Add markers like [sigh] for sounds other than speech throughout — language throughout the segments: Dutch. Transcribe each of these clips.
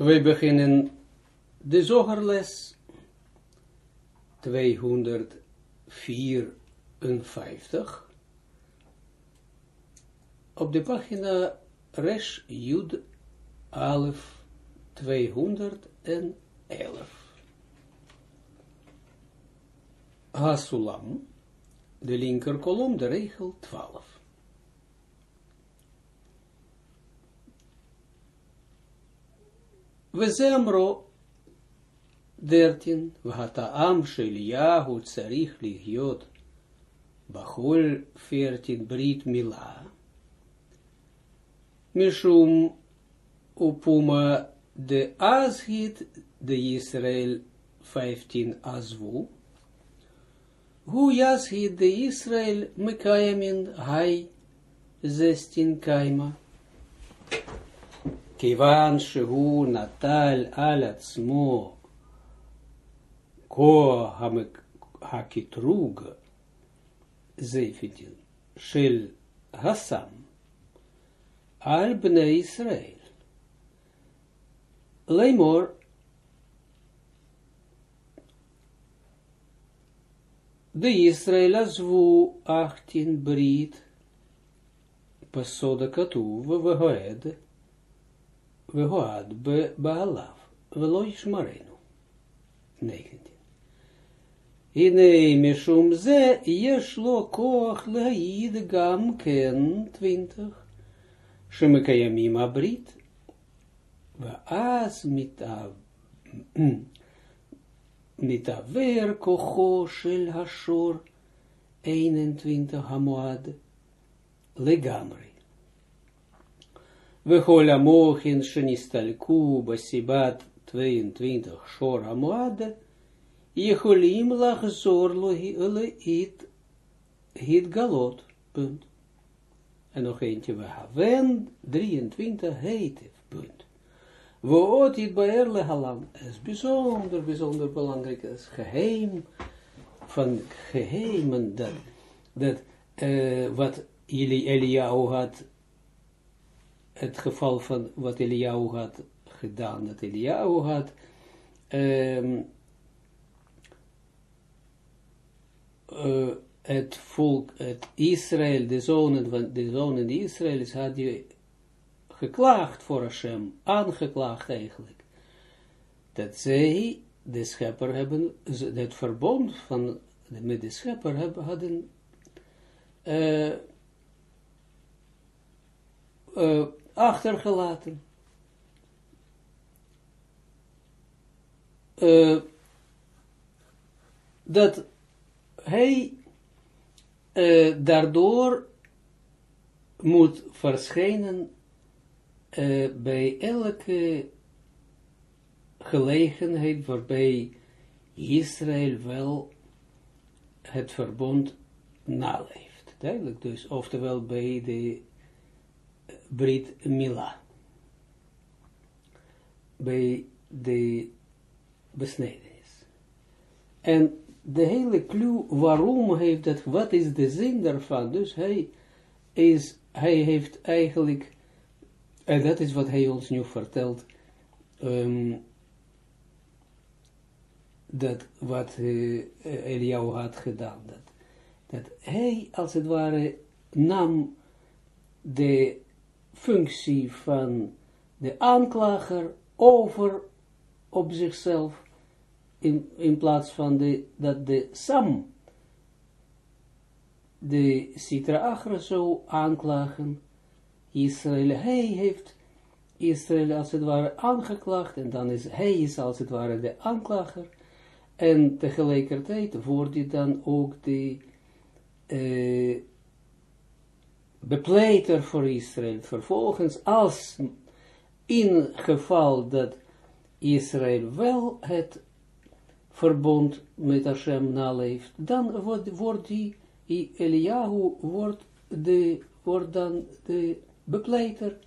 We beginnen de zogerles 254 op de pagina Resh Jud Alef 211. Hasulam, de linker kolom, de regel 12. We zemro 13. Vataam Sheliahu Tsarich Ligiot Bachol 14. Brit Mila Mishum Upuma de Azhit de Israël 15 Azvu Hu Yazhit de Israël Mekayamin Hai 16 Kaima כיוון שהוא נטל על עצמו כוח הקטרוג, זייפתין, של הסם, על בני ישראל. לאמור, בישראל עזבו אחתין ברית, בסוד הכתוב, והועד, והועד בבעליו, ולא ישמרנו. 19. הנה משום זה יש לו כוח להעיד גם כן 20, שמקיימים הברית, ואז מתעבר כוחו של השור 21 המועד לגמרי. Вехоля мохин шенистальку басибат 22 шор амуаде, Ехолим лахзор леит гитгалот. Punt. En nog eentje, we haven 23 heet punt. We oot dit bij halam. is bijzonder, bijzonder belangrijk, is geheim, van geheimen, dat, dat uh, wat Eli Eliyahu had het geval van wat Eliyahu had gedaan, dat Eliyahu had uh, het volk, het Israël, de zonen de zonen Israëls, had je geklaagd voor Hashem, aangeklaagd eigenlijk, dat zij de schepper hebben, het verbond van, met de schepper hebben, hadden uh, achtergelaten. Uh, dat hij uh, daardoor moet verschijnen uh, bij elke gelegenheid waarbij Israël wel het verbond naleeft. Duidelijk dus, oftewel bij de Brit Mila. Bij de besnedenis. En de hele clue, waarom heeft dat, wat is de zin daarvan? Dus hij is, hij heeft eigenlijk, en dat is wat hij ons nu vertelt, um, dat wat uh, Eliyahu had gedaan, dat, dat hij als het ware nam de functie van de aanklager over op zichzelf, in, in plaats van de, dat de Sam de Sitra Achra zou aanklagen, Israël, hij heeft Israël als het ware aangeklaagd, en dan is hij is als het ware de aanklager, en tegelijkertijd wordt hij dan ook de uh, bepleiter voor Israël. Vervolgens, als in geval dat Israël wel het verbond met Hashem naleeft, dan wordt, wordt die, Eliyahu wordt, de, wordt dan de bepleiter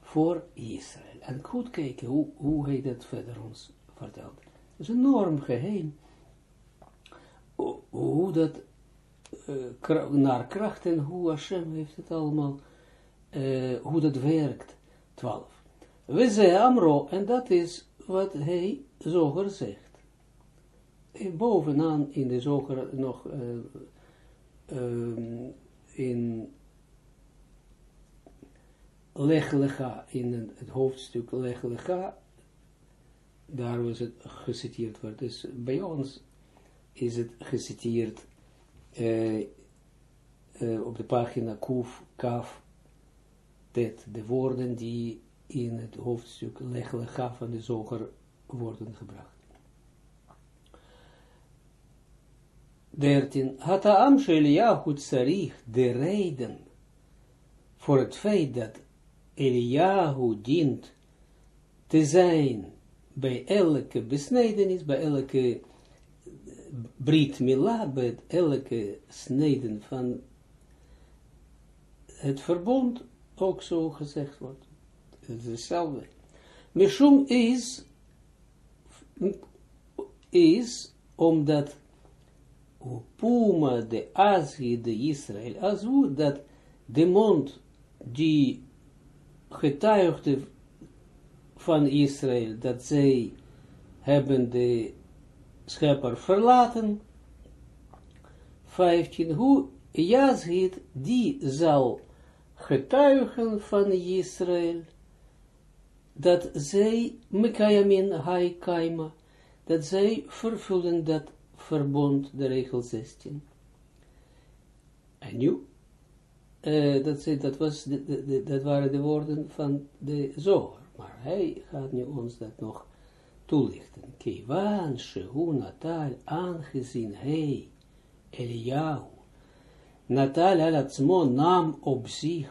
voor Israël. En goed kijken hoe, hoe hij dat verder ons vertelt. Het is enorm geheim. Hoe dat uh, naar kracht en hoe Hashem heeft het allemaal, uh, hoe dat werkt. 12. We ze Amro, en dat is wat hij zoger zegt. En bovenaan in de zoger nog uh, in Leg in het hoofdstuk Leg daar was het geciteerd wordt. Dus bij ons is het geciteerd uh, uh, op de pagina Kuf, Kaf, Tet, de woorden die in het hoofdstuk Leg van de zoger worden gebracht. 13. Hataam Eliyahu tsarich de reden voor het feit dat Eliyahu dient te zijn bij elke besnijdenis, bij elke brit mila, bij elke sneden van het verbond, ook zo gezegd wordt. Het is hetzelfde. Mishum is, is omdat Puma de Azhi de Israël, Azu, dat de mond die getuigde van Israël, dat zij hebben de schepper verlaten, 15, hoe Yazhid, die zal getuigen van Israël, dat zij, Mekayamin Haikaima, dat zij vervullen dat verbond, de regel 16. En nu, uh, dat, dat, was de, de, dat waren de woorden van de zoger. Maar hij gaat nu ons dat nog toelichten. Kiwan shehu natal, aangezien hij, Eliyahu, natal alatzmo nam op zich,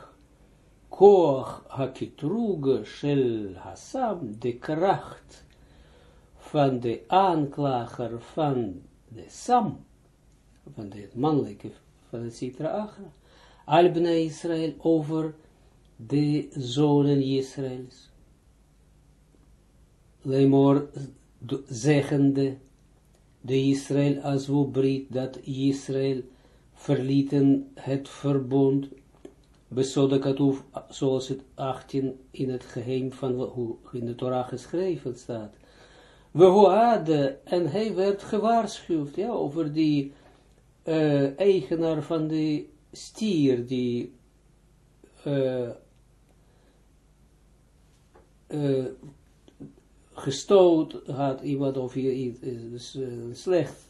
koach hakitruge shel hasam, de kracht van de aanklager van de Sam, van de mannelijke, van het Sitra Achra, Albna Israël over de zonen Israëls. Lemor zeggende, de Israël als we brit, dat Israël verlieten het verbond, besodakatoef, zoals het 18 in het geheim van hoe in de Torah geschreven staat. We hadden, en hij werd gewaarschuwd, ja, over die uh, eigenaar van de stier, die uh, uh, gestoot had, iemand of iets slecht,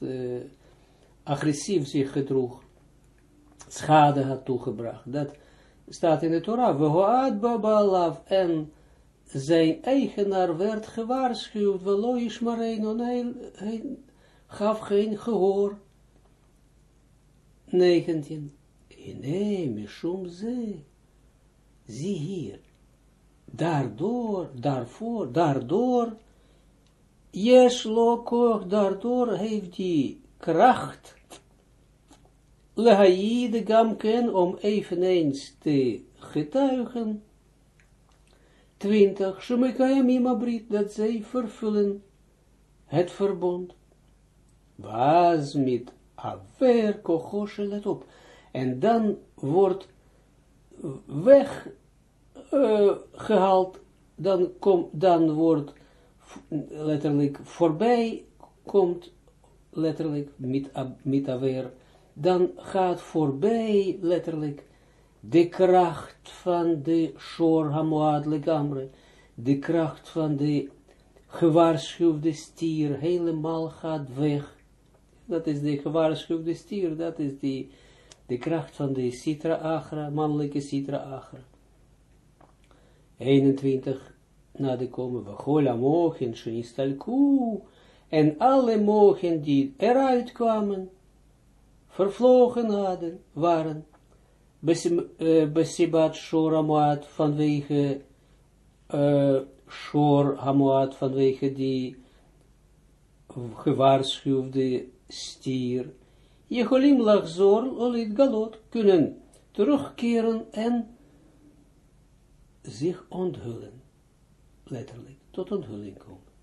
agressief zich gedroeg, schade had toegebracht. Dat staat in de Torah. We hadden babalav en zijn eigenaar werd gewaarschuwd, wel is maar een, hij, hij gaf geen gehoor. 19. Nee, mishum ze. Zie hier. Daardoor, daarvoor, daardoor, yes lokoch, daardoor heeft die kracht, lehaïde gamken, om eveneens te getuigen, 20, Shemekayam imabrit, dat zij vervullen het verbond. Was met aver kochoshe, let op. En dan wordt weggehaald, uh, dan, kom, dan wordt letterlijk voorbij, komt letterlijk met, met aver, dan gaat voorbij letterlijk de kracht van de Shor Hamoad Legamre, de kracht van de gewaarschuwde stier, helemaal gaat weg. Dat is de gewaarschuwde stier, dat is die, de kracht van de Sitra Agra, mannelijke Sitra Agra. 21 na de komen, we gola mogen, shenistalku, en alle mogen die eruit kwamen, vervlogen hadden, waren, Besibat Shor Hamuat vanwege uh, Shor Hamuat vanwege die gewaarschuwde stier. Jeholim lachzor olit galot kunnen terugkeren en zich onthullen. Letterlijk, tot onthulling komen.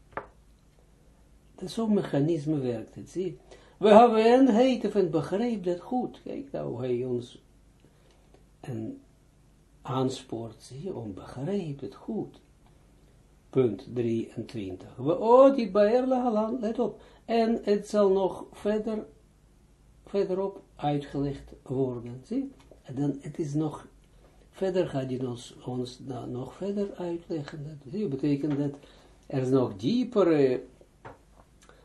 Dat zo'n mechanisme werkt het, zie. We hebben een heet een begreep dat goed. Kijk nou, hij ons en aanspoort, zie om begrijp het goed. punt 23. We ooit bij Halan, let op. En het zal nog verder, verderop uitgelegd worden. Zie? En dan, het is nog, verder gaat hij ons, ons nou, nog verder uitleggen. Dat betekent dat er nog diepere,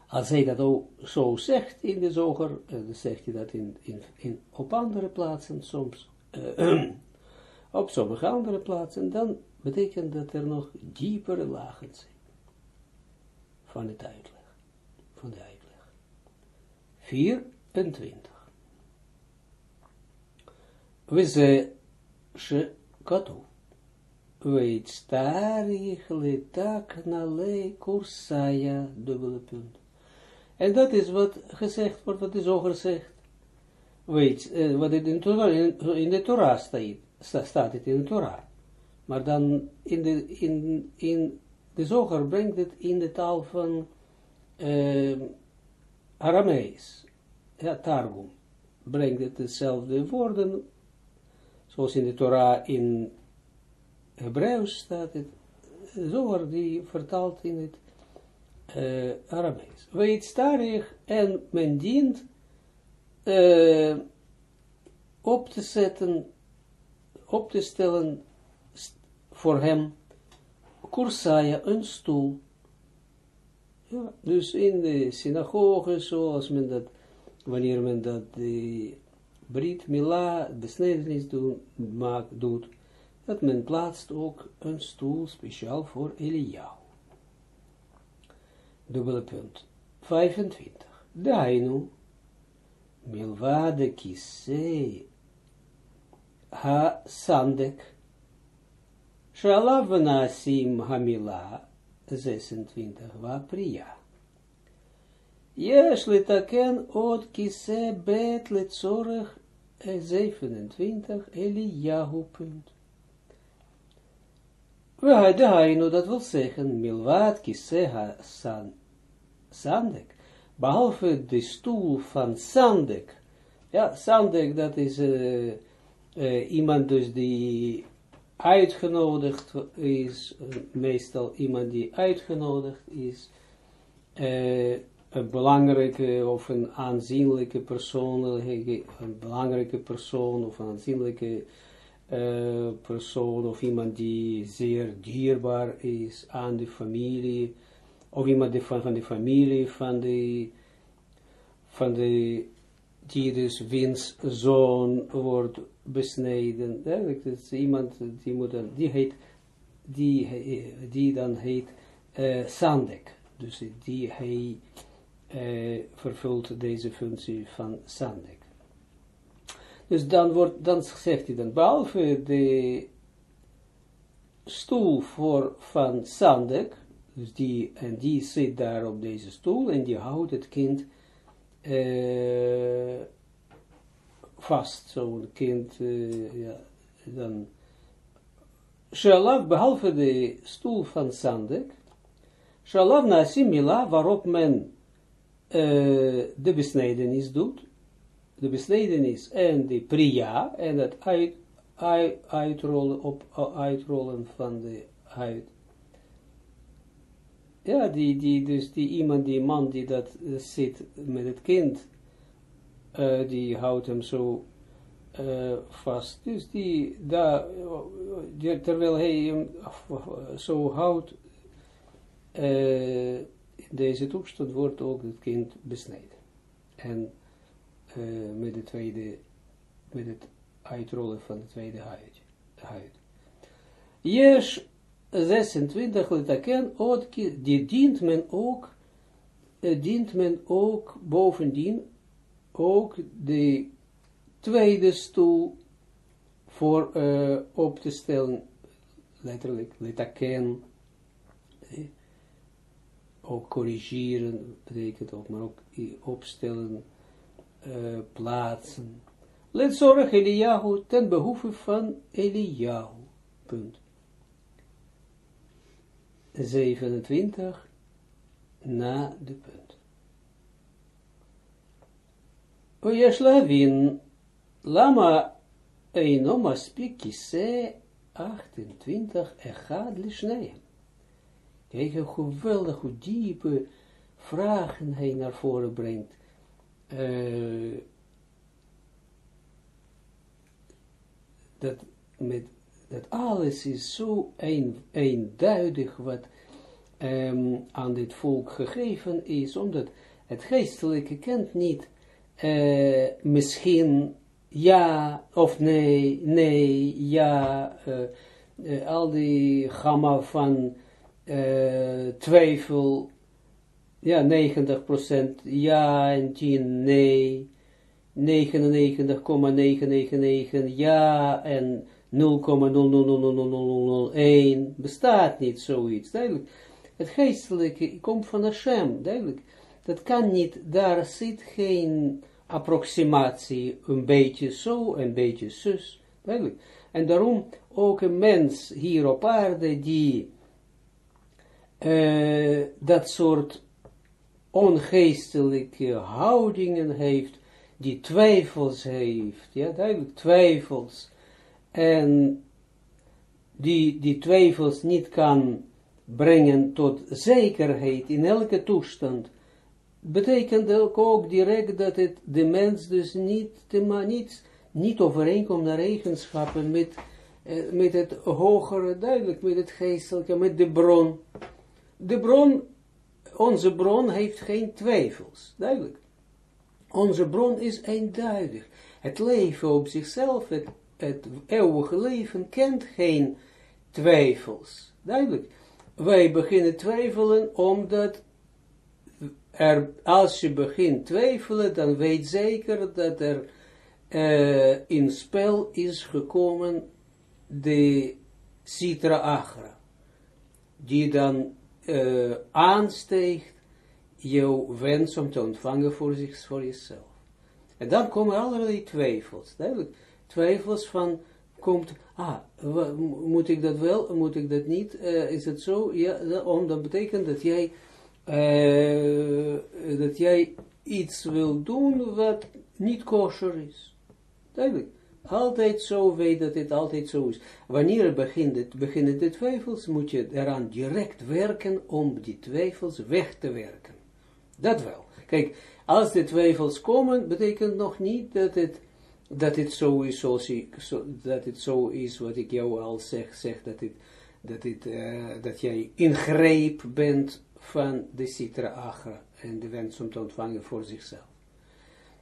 als hij dat ook zo zegt in de zoger, uh, dan zegt hij dat in, in, in, op andere plaatsen soms, uh, [clears throat] op sommige andere plaatsen, dan betekent dat er nog diepere lagen zijn van het uitleg, van de uitleg. 24. We ze Weet starich letak nale kursaya, dubbele punt. En dat is wat gezegd wordt, wat is ook gezegd. Weet, wat in, in, de Torah staat, staat het in de Torah. Maar dan in de, in, in de zoger brengt het in de taal van Aramees. Ja, Targum. Brengt het dezelfde woorden, zoals in de Torah in Hebreeuws staat het, zoger die vertaalt in het uh, Aramees. Weet starig en men dient uh, op te zetten, op te stellen voor hem kursaya, een stoel. Ja, dus in de synagoge, zoals men dat, wanneer men dat de Brit Mila, maakt, doet, dat men plaatst ook een stoel speciaal voor Eliyahu. Dubbele punt. 25. Dainu, milvade kise ha sandek, Shalav nasim hamila 26 va priya. Yesh litaken od kise bet letzorech 27 Eliyahu punt. We hadden dat wil zeggen, milwaat kise san, sandek, behalve de stoel van sandek. Ja, sandek, dat is uh, uh, iemand dus die uitgenodigd is, meestal iemand die uitgenodigd is, uh, een belangrijke of een aanzienlijke persoon, een belangrijke persoon of een aanzienlijke uh, persoon of iemand die zeer dierbaar is aan de familie, of iemand die van, de familie, van de, van de, die dus wiens zoon wordt besneden. Eigenlijk is iemand die moet dan, die heet, die, die dan heet uh, Sandek. Dus die hij uh, vervult deze functie van Sandek. Dus dan wordt, dan zegt hij dan, behalve de stoel voor van Sandek, dus die, en die zit daar op deze stoel en die houdt het kind uh, vast, zo'n kind, uh, ja, dan, behalve de stoel van Sandek, Shalav nasim mila, waarop men uh, de besnijdenis doet, de besnijdenis en de priya, en het uit, uit, uitrollen, op, uitrollen van de huid. Ja, die, die, dus die iemand, die man die dat uh, zit met het kind, uh, die houdt hem zo uh, vast. Dus die, daar, terwijl hij hem zo houdt, deze toestand wordt ook het kind besneden. En met de tweede, met het uitrollen van de tweede huid. huid. Yes, 26 litaken, die dient men ook, dient men ook bovendien ook de tweede stoel voor uh, op te stellen, letterlijk, letaken, eh, ook corrigeren betekent ook, maar ook opstellen, eh, plaatsen. Let zorg Eliyahu ten behoeve van Eliyahu. Punt. 27 na de punt. O Lavin, lama een oma 28 echad lishneem. Kijk hoe geweldig, hoe diepe vragen hij naar voren brengt. Uh, dat, met, dat alles is zo een, eenduidig wat um, aan dit volk gegeven is, omdat het geestelijke kent niet uh, misschien ja of nee, nee, ja, uh, al die gamma van twijfel, ja, 90% ja en 10 nee, 99,999 ja en 0,0000001 bestaat niet zoiets, duidelijk. Het geestelijke komt van Hashem, duidelijk. Dat kan niet, daar zit geen approximatie, een beetje zo, een beetje zus, duidelijk. En daarom ook een mens hier op aarde die uh, dat soort ongeestelijke houdingen heeft, die twijfels heeft, ja, duidelijk twijfels, en die, die twijfels niet kan brengen tot zekerheid in elke toestand, betekent ook direct dat het de mens dus niet, de, niet, niet overeenkomt naar eigenschappen met, eh, met het hogere, duidelijk, met het geestelijke, met de bron. De bron, onze bron heeft geen twijfels, duidelijk. Onze bron is eenduidig. Het leven op zichzelf, het, het eeuwige leven, kent geen twijfels. Duidelijk. Wij beginnen twijfelen omdat er, als je begint twijfelen, dan weet zeker dat er uh, in spel is gekomen de Sitra Agra, die dan uh, aansteegt jouw wens om te ontvangen voor, voor jezelf. En dan komen allerlei twijfels, twijfels van, komt, ah, moet ik dat wel, moet ik dat niet, uh, is het zo, ja, om, dat betekent dat jij uh, dat jij iets wil doen wat niet kosher is. Duidelijk. Altijd zo weet dat het altijd zo is. Wanneer begint beginnen de twijfels, moet je eraan direct werken om die twijfels weg te werken. Dat wel. Kijk, als de twijfels komen, betekent nog niet dat het, dat het zo is zoals dat het zo is wat ik jou al zeg, zeg dat, het, dat, het, uh, dat jij ingreep bent van de Sitra Agra en de wens om te ontvangen voor zichzelf.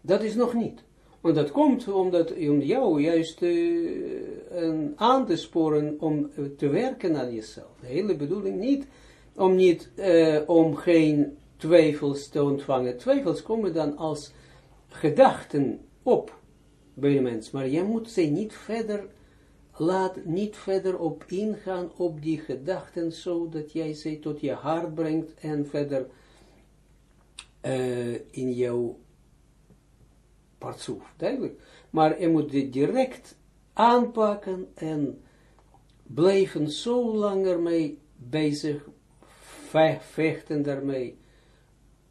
Dat is nog niet. Want dat komt omdat om jou juist uh, aan te sporen om uh, te werken aan jezelf. De hele bedoeling niet om, niet, uh, om geen twijfels te ontvangen. Twijfels komen dan als gedachten op bij de mens. Maar jij moet ze niet verder laat niet verder op ingaan op die gedachten, zodat jij ze tot je hart brengt en verder in jouw duidelijk. Maar je moet dit direct aanpakken en blijven zo langer mee bezig, vechten daarmee,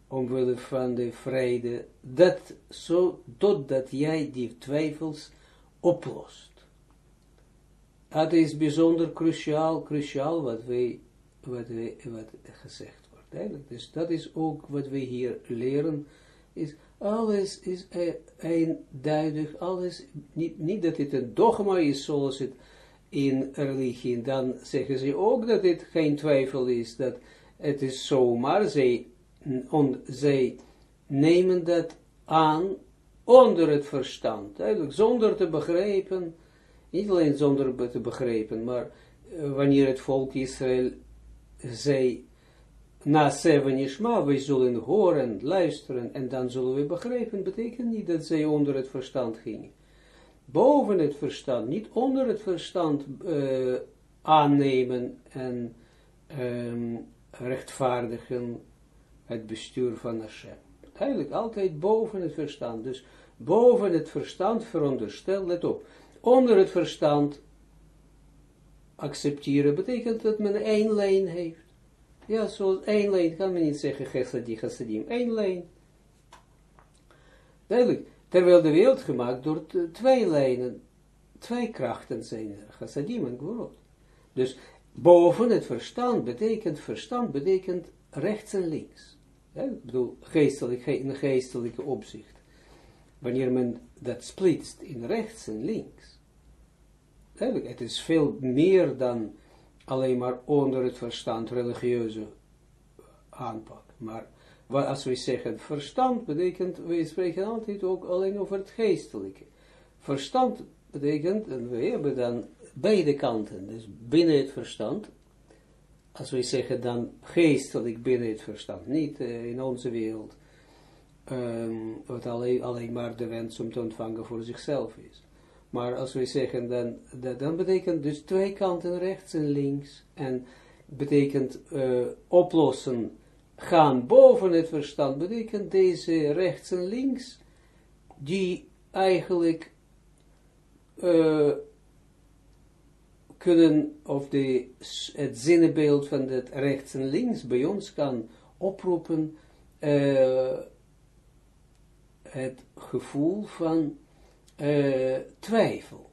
omwille van de vrede, dat zo, totdat jij die twijfels oplost. Dat is bijzonder cruciaal, cruciaal wat wij, wat wij, wat gezegd wordt. Eigenlijk. Dus dat is ook wat we hier leren, is alles is eenduidig, alles, niet, niet dat het een dogma is zoals het in religie, dan zeggen ze ook dat het geen twijfel is, dat het is zo, maar zij, on, zij nemen dat aan onder het verstand, eigenlijk zonder te begrijpen. Niet alleen zonder te begrijpen, maar uh, wanneer het volk Israël zei, na zeven Ishma, wij zullen horen, luisteren, en dan zullen we begrijpen, betekent niet dat zij onder het verstand gingen. Boven het verstand, niet onder het verstand uh, aannemen en um, rechtvaardigen het bestuur van Hashem. Eigenlijk altijd boven het verstand. Dus boven het verstand veronderstel, let op, onder het verstand accepteren, betekent dat men één lijn heeft. Ja, zoals één lijn, kan men niet zeggen, chesedi, chesedim, één lijn. Duidelijk, terwijl de wereld gemaakt door twee lijnen, twee krachten zijn er, chesedim en gvorot. Dus boven het verstand betekent, verstand betekent rechts en links. ik bedoel, geestelijk, in geestelijke opzicht. Wanneer men dat splitst in rechts en links. het is veel meer dan alleen maar onder het verstand religieuze aanpak. Maar als we zeggen verstand betekent, we spreken altijd ook alleen over het geestelijke. Verstand betekent, en we hebben dan beide kanten, dus binnen het verstand, als we zeggen dan geestelijk binnen het verstand, niet uh, in onze wereld, um, wat alleen, alleen maar de wens om te ontvangen voor zichzelf is. Maar als we zeggen dan, dat, dan betekent dus twee kanten rechts en links, en betekent uh, oplossen, gaan boven het verstand, betekent deze rechts en links, die eigenlijk uh, kunnen, of de, het zinnenbeeld van het rechts en links bij ons kan oproepen, uh, het gevoel van uh, twijfel.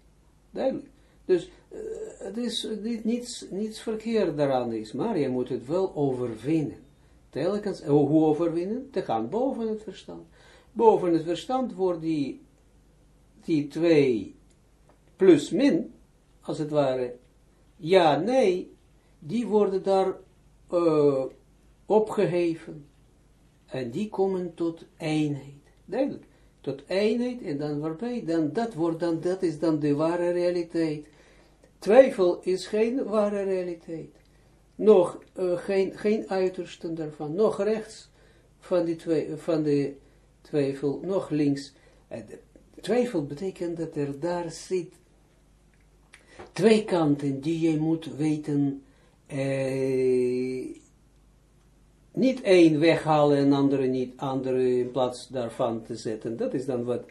Duidelijk. Dus uh, het is niet, niets, niets verkeerd daaraan is, maar je moet het wel overwinnen. Telkens, hoe overwinnen? Te gaan boven het verstand. Boven het verstand wordt die, die twee plus min, als het ware, ja, nee, die worden daar uh, opgeheven. En die komen tot eenheid. Duidelijk. Tot eenheid en dan waarbij, dan dat wordt dan, dat is dan de ware realiteit. Twijfel is geen ware realiteit. Nog uh, geen, geen uitersten daarvan. Nog rechts van, die twee, van de twijfel, nog links. En twijfel betekent dat er daar zit twee kanten die je moet weten, eh, niet één weghalen en andere niet, andere in plaats daarvan te zetten. Dat is dan wat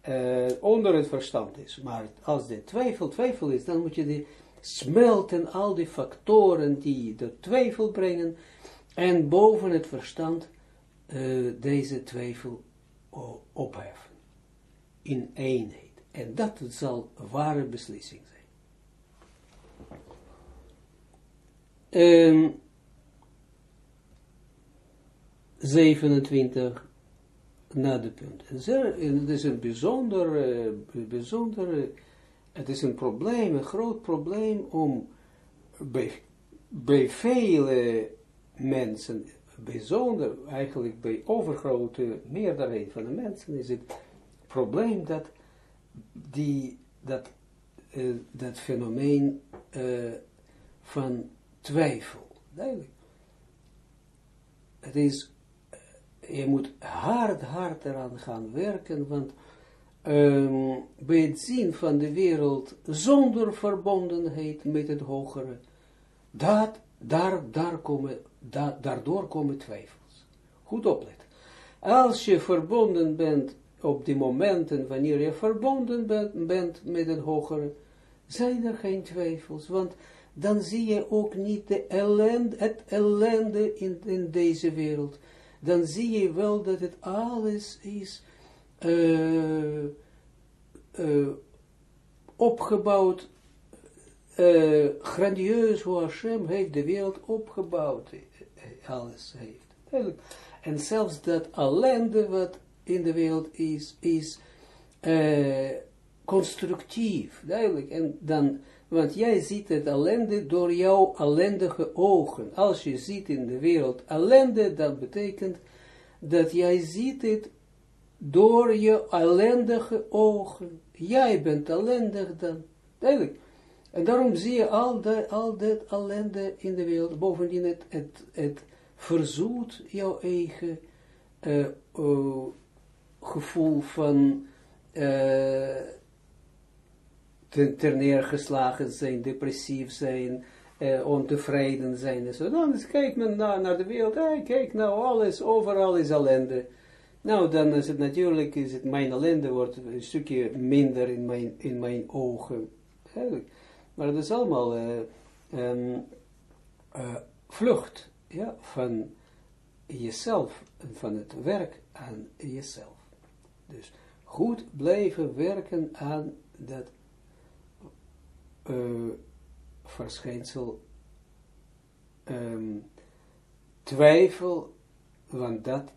eh, onder het verstand is. Maar als de twijfel twijfel is, dan moet je die smelten, al die factoren die de twijfel brengen, en boven het verstand uh, deze twijfel opheffen. In eenheid. En dat zal ware beslissing zijn. Um, 27 na de punt. En het is een bijzonder, uh, bijzonder, het is een probleem, een groot probleem om bij, bij vele mensen, bijzonder, eigenlijk bij overgrote meerderheid van de mensen, is het probleem dat die, dat, uh, dat fenomeen van twijfel. Duidelijk. Het is, eh, je moet hard, hard eraan gaan werken, want um, bij het zien van de wereld zonder verbondenheid met het hogere, daar, daar komen, da, daardoor komen twijfels. Goed opletten. Als je verbonden bent op die momenten wanneer je verbonden bent, bent met het hogere, zijn er geen twijfels, want dan zie je ook niet de ellende, het ellende in, in deze wereld. Dan zie je wel dat het alles is uh, uh, opgebouwd, uh, grandieus hoe Hashem heeft de wereld opgebouwd, alles heeft. En zelfs dat ellende wat in de wereld is, is constructief, duidelijk. En dan want jij ziet het ellende door jouw ellendige ogen. Als je ziet in de wereld ellende, dat betekent dat jij ziet het door je ellendige ogen. Jij bent ellendig dan. Duidelijk. En daarom zie je al dat, al dat ellende in de wereld. Bovendien het, het, het verzoet jouw eigen uh, uh, gevoel van... Uh, ter neergeslagen zijn, depressief zijn, eh, ontevreden zijn en zo. Dan kijkt men naar, naar de wereld, kijk nou, alles, overal is ellende. Nou, dan is het natuurlijk, is het, mijn ellende wordt een stukje minder in mijn, in mijn ogen. Maar het is allemaal uh, um, uh, vlucht ja, van jezelf, van het werk aan jezelf. Dus goed blijven werken aan dat uh, verschijnsel ehm, twijfel, want dat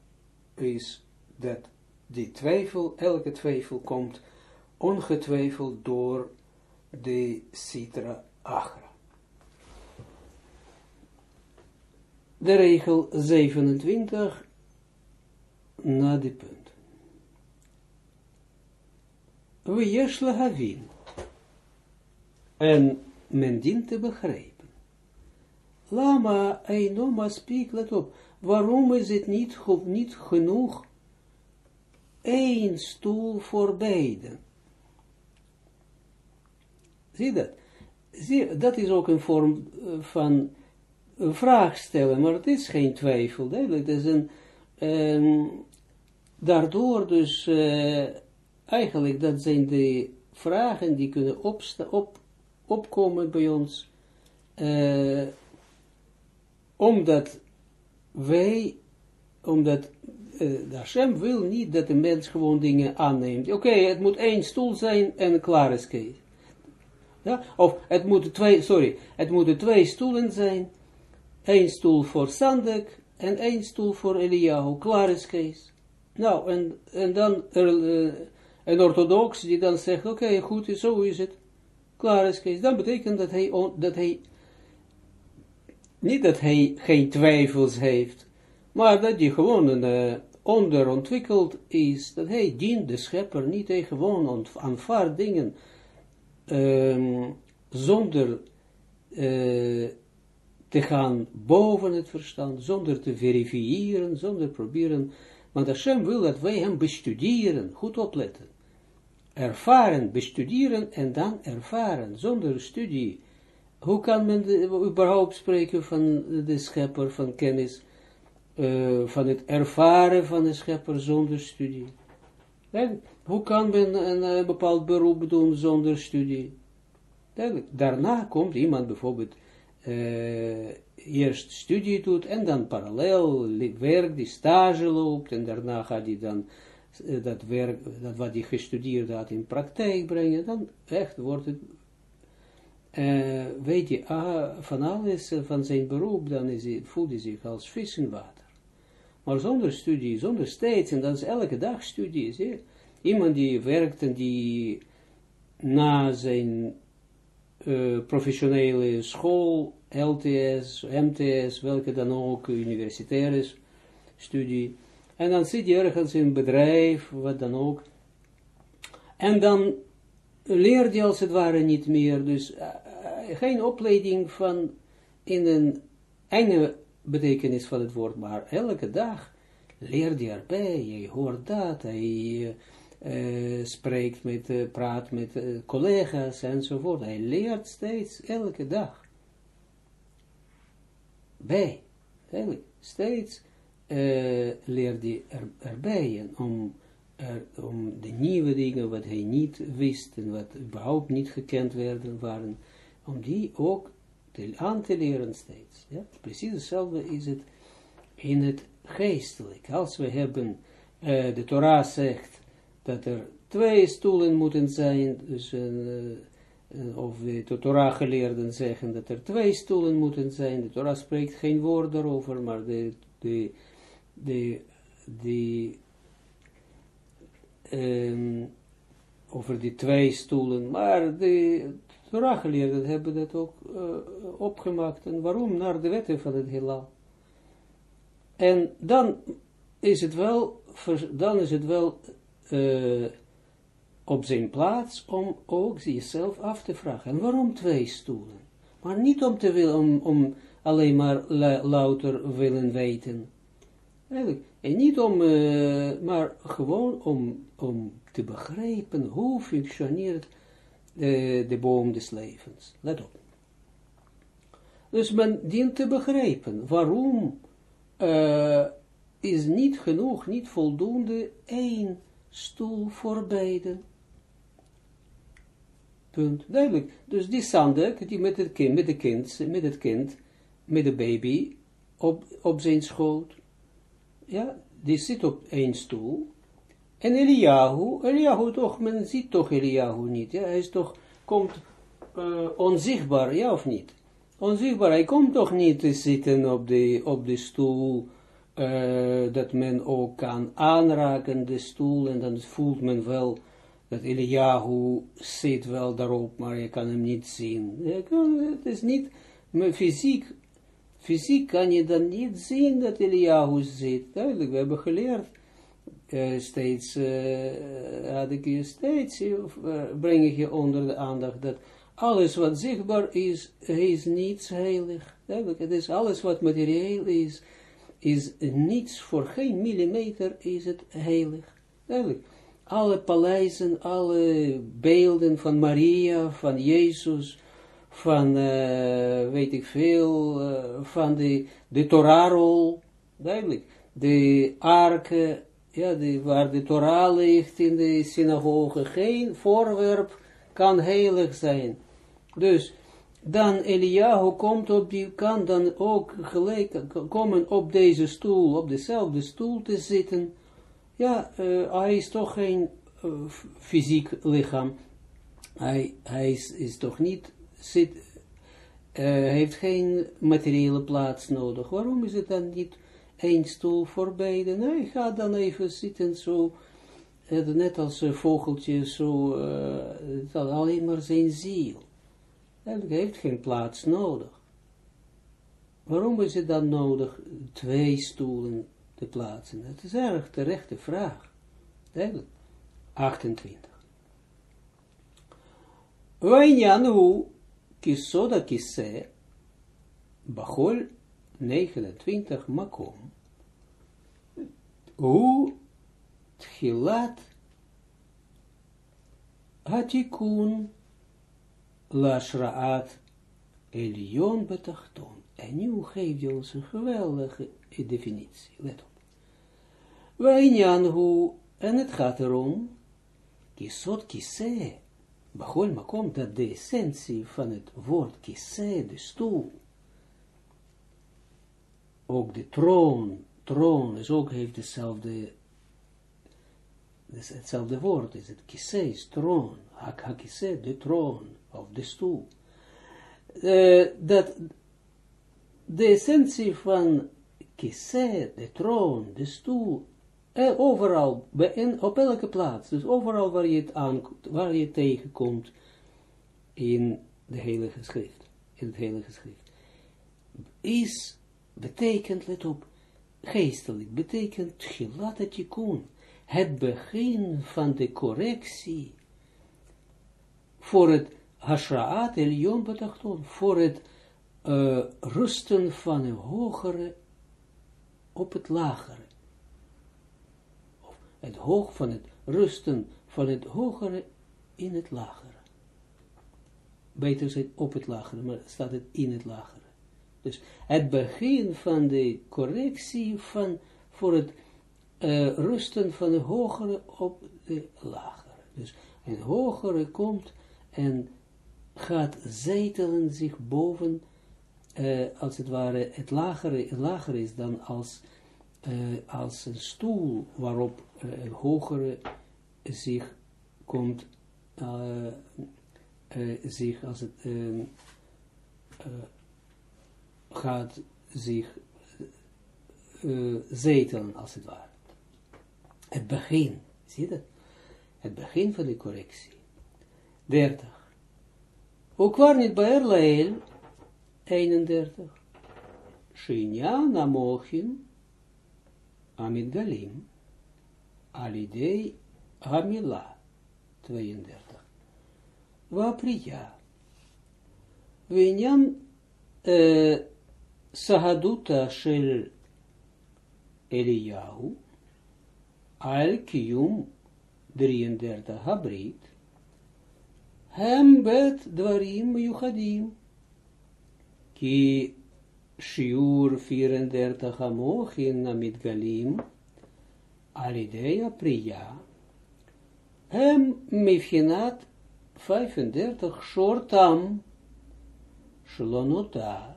is dat die twijfel, elke twijfel komt ongetwijfeld door de citra agra. De regel 27 na de punt. We jesle havin. En men dient te begrijpen. Lama einoma spiek, let op. Waarom is het niet, niet genoeg één stoel voor beiden? Zie dat? Zie, dat is ook een vorm eh, van een vraag stellen, maar het is geen twijfel, duidelijk. Is een, um, daardoor dus, uh, eigenlijk, dat zijn de vragen die kunnen op, opkomen bij ons, uh, omdat wij, omdat uh, Hashem wil niet dat de mens gewoon dingen aanneemt. Oké, het moet één stoel zijn en klaar is Kees. Ja? Of het moeten twee, sorry, het moeten twee stoelen zijn Eén stoel voor Sandek en één stoel voor Eliyahu. Klaar is. Nou, en, en dan uh, een orthodox die dan zegt, oké, goed, zo is het. Klaar is Kees. Dan betekent dat hij, dat hij, niet dat hij geen twijfels heeft, maar dat hij gewoon een, uh, onderontwikkeld is, dat hij dient de schepper niet, hij gewoon aanvaardt dingen um, zonder uh, te gaan boven het verstand, zonder te verifiëren, zonder proberen, want Hashem wil dat wij hem bestuderen, goed opletten, ervaren, bestuderen en dan ervaren, zonder studie. Hoe kan men überhaupt spreken van de schepper, van kennis, uh, van het ervaren van de schepper zonder studie? Hoe kan men een, een bepaald beroep doen zonder studie? Daarna komt iemand bijvoorbeeld uh, eerst studie doet en dan parallel werk, die stage loopt en daarna gaat hij dan dat werk, dat wat hij gestudeerd had in praktijk brengen, dan echt wordt het, uh, weet je, ah, van alles, van zijn beroep, dan is hij, voelt hij zich als vis in water. Maar zonder studie, zonder steeds, en dat is elke dag studie, Iemand die werkt en die na zijn professionele school, LTS, MTS, welke dan ook, universitaire studie. En dan zit je ergens in een bedrijf, wat dan ook. En dan leert je als het ware niet meer. Dus uh, geen opleiding van in een enge betekenis van het woord, maar elke dag leer je erbij. Je hoort dat, je uh, spreekt met, praat met collega's enzovoort. Hij leert steeds, elke dag. Bij, steeds leert hij er, erbij. Om, er, om de nieuwe dingen wat hij niet wist en wat überhaupt niet gekend werden waren, om die ook te, aan te leren steeds. Ja? Precies hetzelfde is het in het geestelijk. Als we hebben, de Torah zegt, dat er twee stoelen moeten zijn, dus uh, of de Torah geleerden zeggen dat er twee stoelen moeten zijn, de Torah spreekt geen woord daarover, maar de, de, de, de um, over die twee stoelen, maar de Torah geleerden hebben dat ook uh, opgemaakt, en waarom? Naar de wetten van het heelal. En dan is het wel, dan is het wel uh, op zijn plaats om ook zichzelf af te vragen. En waarom twee stoelen? Maar niet om te willen, om, om alleen maar louter willen weten. En niet om, uh, maar gewoon om, om te begrijpen hoe functioneert de, de boom des levens. Let op. Dus men dient te begrijpen waarom uh, is niet genoeg, niet voldoende één stoel voor beiden. Punt. Duidelijk. Dus die Sandek, die met het kind, met, de kind, met het kind, met de baby, op, op zijn schoot, ja, die zit op één stoel. En Eliyahu, Eliyahu toch, men ziet toch Eliyahu niet, ja, hij is toch, komt uh, onzichtbaar, ja of niet? Onzichtbaar, hij komt toch niet te zitten op de, op de stoel, uh, dat men ook kan aanraken, de stoel, en dan voelt men wel dat Eliyahu zit wel daarop, maar je kan hem niet zien. Het is niet, fysiek, fysiek kan je dan niet zien dat Eliyahu zit. We hebben geleerd, uh, steeds, uh, had ik je steeds, uh, breng ik je onder de aandacht, dat alles wat zichtbaar is, is niets heilig. Het is alles wat materieel is, is niets, voor geen millimeter is het heilig. Alle paleizen, alle beelden van Maria, van Jezus, van, uh, weet ik veel, uh, van de, de duidelijk, de arken, ja, de, waar de Torah ligt in de synagoge, geen voorwerp kan heilig zijn. Dus, dan Eliyahu komt op die, kan dan ook gelijk komen op deze stoel, op dezelfde stoel te zitten, ja, uh, hij is toch geen fysiek lichaam. Hij, hij is, is toch niet, zit, uh, heeft geen materiële plaats nodig. Waarom is het dan niet één stoel voor beide? Nee, ga dan even zitten zo, net als een vogeltje, zo, het alleen maar zijn ziel. Hij heeft geen plaats nodig. Waarom is het dan nodig twee stoelen te plaatsen? Dat is erg terechte vraag. Duidelijk. 28. Wijnjan hu kisoda kise bachol 29 makom hu tchilat hatikun lashraat elion betachton. En nu geeft hij ons een geweldige definitie. Let op. Wijnjan hu, en het gaat erom, kisot kise, Bachol makom, dat de essentie van het woord kise, de stoel, ook de troon, troon is ook, heeft dezelfde, hetzelfde woord, is het kise, is troon, hak hakise, de troon, of de stoel. Uh, dat de essentie van kisse, de troon, de stoel, overal, in, op elke plaats, dus overal waar je het waar je tegenkomt in de Heilige Schrift, in het Heilige Schrift, is, betekent, let op, geestelijk, betekent Tchilat Tikkun, het begin van de correctie voor het Hashraat Elion Batachton, voor het uh, rusten van een hogere op het lagere. Het hoog van het rusten van het hogere in het lagere. Beter zit op het lagere, maar staat het in het lagere. Dus het begin van de correctie van, voor het uh, rusten van de hogere op de lagere. Dus een hogere komt en gaat zetelen zich boven uh, als het ware, het lagere, lager is dan als, uh, als een stoel waarop een hogere zich komt, zich als het gaat zich zetelen, als het ware. Het begin, zie je dat? Het begin van de correctie. 30. Ook waar niet bij Erlael, 31. Shinyan amochin amidgalim alidei hamila 32. Wapriya. Vinyan eh, sahaduta shel Eliyahu al kiyum 33 habrit hem bet dwarim yuchadim Ki shiur 34 amochin amidgalim, alideya priya, hem mifhinat 35 shortam, shlonota.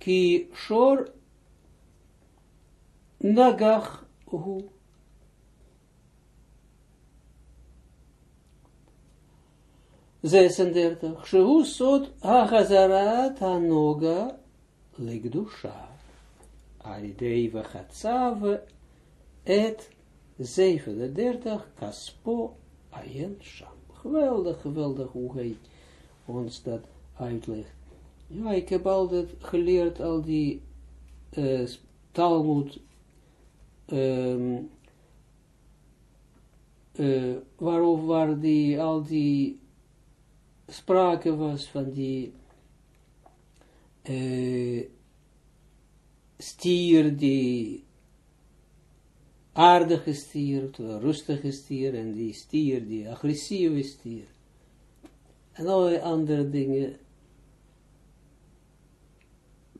Ki shor nagach hu. 36. Shehu sot hachazarat hanoga ligdusha. Alidei vachatsav et 37. Kaspo ayen. Geweldig, geweldig hoe hij ons dat uitlegt. Ja, ik heb altijd geleerd al die uh, Talmud um, waarover waar die, al die sprake was van die uh, stier, die aardige stier, rustige stier, en die stier, die agressieve stier. En allerlei andere dingen.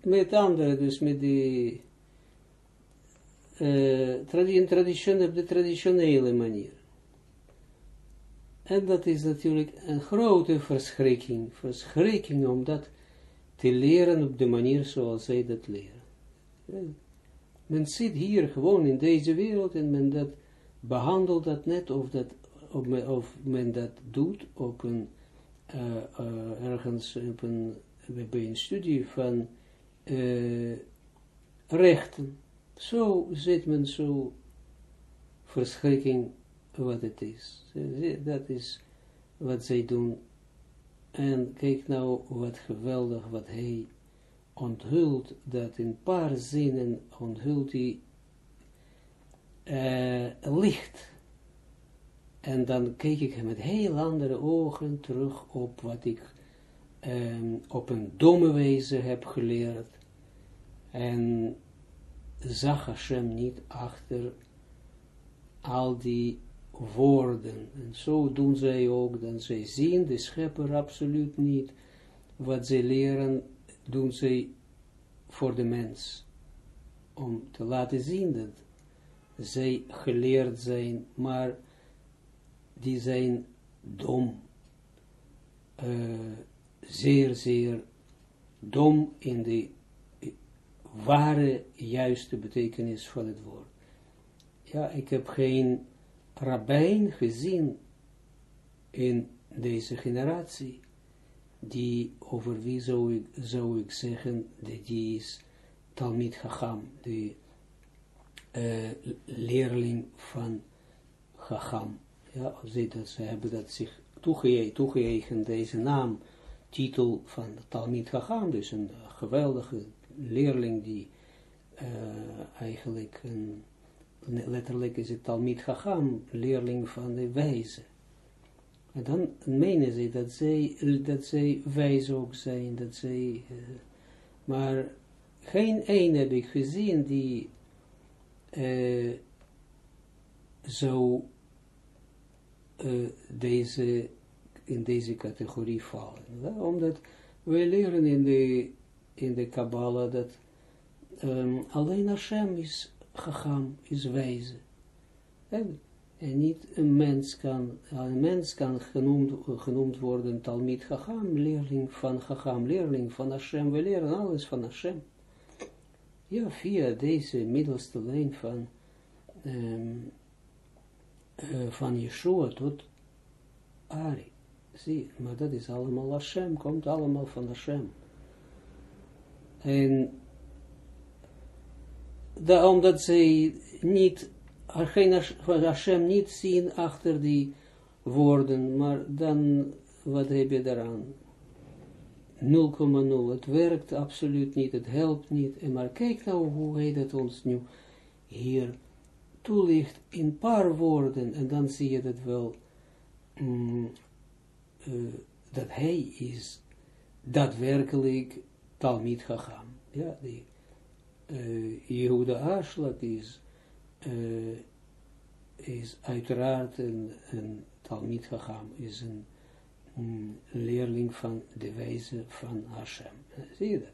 Met andere, dus met die uh, tradition, op de traditionele manier. En dat is natuurlijk een grote verschrikking, verschrikking om dat te leren op de manier zoals zij dat leren. Men zit hier gewoon in deze wereld en men dat behandelt dat net of, dat, of, men, of men dat doet op een, uh, uh, ergens op een, bij een studie van uh, rechten. Zo zit men zo verschrikking wat het is. Dat is wat zij doen. En kijk nou wat geweldig wat hij onthult, dat in paar zinnen onthult hij uh, licht. En dan kijk ik met heel andere ogen terug op wat ik um, op een domme wijze heb geleerd. En zag Hashem niet achter al die woorden. En zo doen zij ook, dan zij zien de schepper absoluut niet. Wat zij leren, doen zij voor de mens. Om te laten zien dat zij geleerd zijn, maar die zijn dom. Uh, zeer, zeer dom in de ware, juiste betekenis van het woord. Ja, ik heb geen rabbijn gezien in deze generatie, die over wie zou ik, zou ik zeggen, dat die is Talmid Chacham, de uh, leerling van Chacham. Ja, ze, dat, ze hebben dat zich toegeëigend, deze naam, titel van Talmid Chacham, dus een geweldige leerling die uh, eigenlijk een letterlijk is het Talmid Chacham, leerling van de wijze. En dan menen ze dat zij, dat zij wijs ook zijn, dat zij, uh, maar geen een heb ik gezien die uh, zo uh, deze, in deze categorie vallen. Omdat wij leren in de, in de Kabbalah dat um, alleen Hashem is Chacham is wijze. En, en niet een mens kan, een mens kan genoemd, genoemd worden Talmid Chacham, leerling van Chacham, leerling van Hashem. We leren alles van Hashem. Ja, via deze middelste lijn van, um, uh, van Yeshua tot Ari. Zie, maar dat is allemaal Hashem, komt allemaal van Hashem. En da, omdat zij niet, Hashem niet zien achter die woorden, maar dan, wat heb je daaraan? 0,0, het werkt absoluut niet, het helpt niet, en maar kijk nou hoe hij dat ons nu hier toelicht in een paar woorden, en dan zie je dat wel, mm, uh, dat hij is daadwerkelijk Talmid Chacham, ja, die uh, Jehuda Aslak is, uh, is uiteraard een, een Talmid Chacham, is een, leerling van de wijze van Hashem. Zie je dat?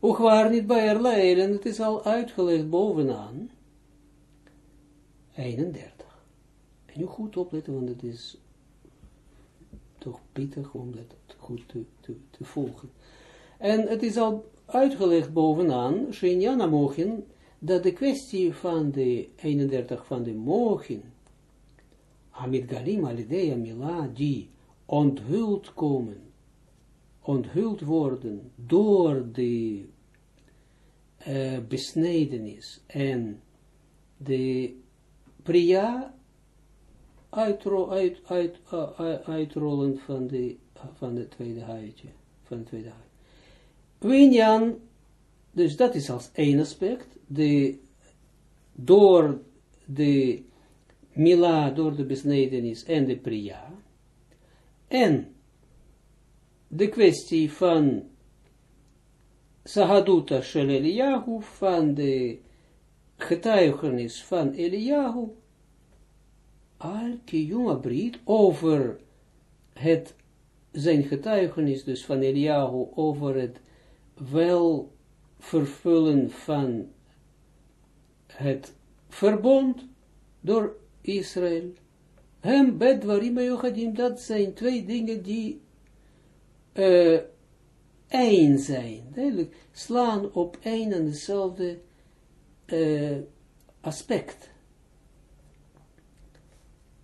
Ook waar niet bij Erleil, en het is al uitgelegd bovenaan, 31. En nu goed opletten, want het is toch pittig om dat goed te, te volgen. En het is al uitgelegd bovenaan, Shinjana Mochin, dat de kwestie van de 31 van de Mochin, Hamid Galim Alidea Mila, die onthuld komen, onthuld worden door de uh, besnedenis en de priya uitro, uit, uit, uit, uitrollen van, de, van tweede huidje, van tweede. Winjan, dus dat is als één aspect, de, door de mila, door de besnedenis en de priya, en de kwestie van Sahaduta shel Eliyahu, van de getuigenis van Eliyahu, al kiyuma brit, over het, zijn getuigenis dus van Eliyahu, over het wel vervullen van het verbond door Israël. Hem bedwarim dat zijn twee dingen die uh, één zijn. Duidelijk, slaan op één en dezelfde uh, aspect.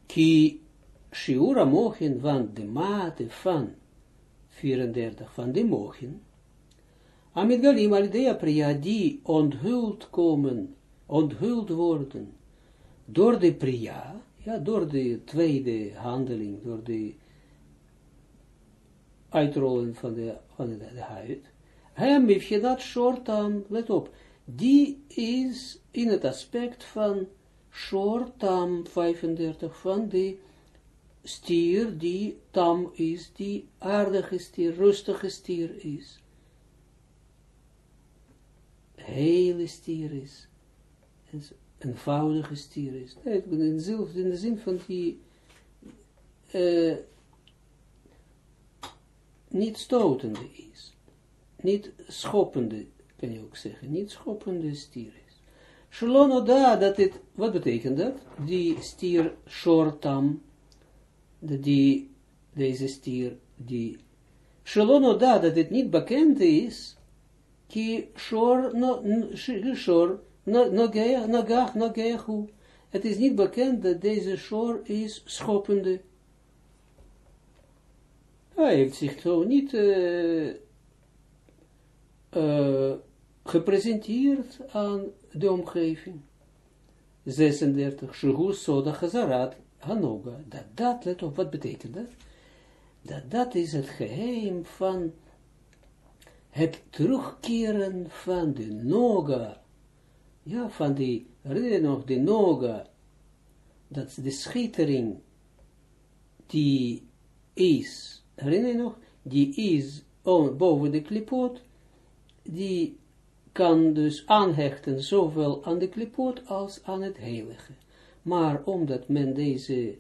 Ki shiura mochen, want de mate van 34 van de mochen, Amidgalim al priya die onthuld komen, onthuld worden, door de priya, ja, door de tweede handeling, door de uitrollen van de, van de, de huid, hem heeft je dat shortam, let op, die is in het aspect van shortam 35 van de stier die tam is, die aardige stier, rustige stier is. Hele stier is eenvoudige stier is. in, de, in de zin van die uh, niet stotende is. Niet schoppende, kan je ook zeggen. Niet schoppende stier is. Shalonoda, dat het, wat betekent dat? Die stier shortam, die, deze stier, die Shalonoda, dat het niet bekend is, ki shor, no, shor, nogach, nogechu. Het is niet bekend dat deze shor is schoppende. Hij heeft zich zo niet uh, uh, gepresenteerd aan de omgeving. 36. Shehu soda chazarat hanoga. Dat, dat, let op, wat betekent? Dat, dat is het geheim van het terugkeren van de noga ja, van die, herinner nog, de noga, dat de schittering, die is, herinner je nog, die is boven de klipot, die kan dus aanhechten zowel aan de klipot als aan het heilige. Maar omdat men deze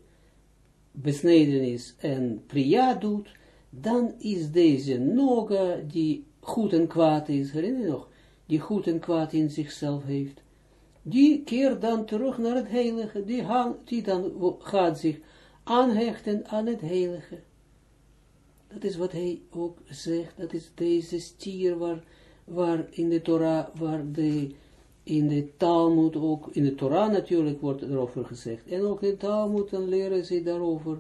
besnedenis en priya doet, dan is deze noga die goed en kwaad is, herinner je nog, die goed en kwaad in zichzelf heeft, die keert dan terug naar het heilige, die, hang, die dan gaat zich aanhechten aan het heilige. Dat is wat hij ook zegt, dat is deze stier waar, waar in de Torah, waar de, in de Talmud ook, in de Torah natuurlijk wordt erover gezegd, en ook in de Talmud dan leren ze daarover,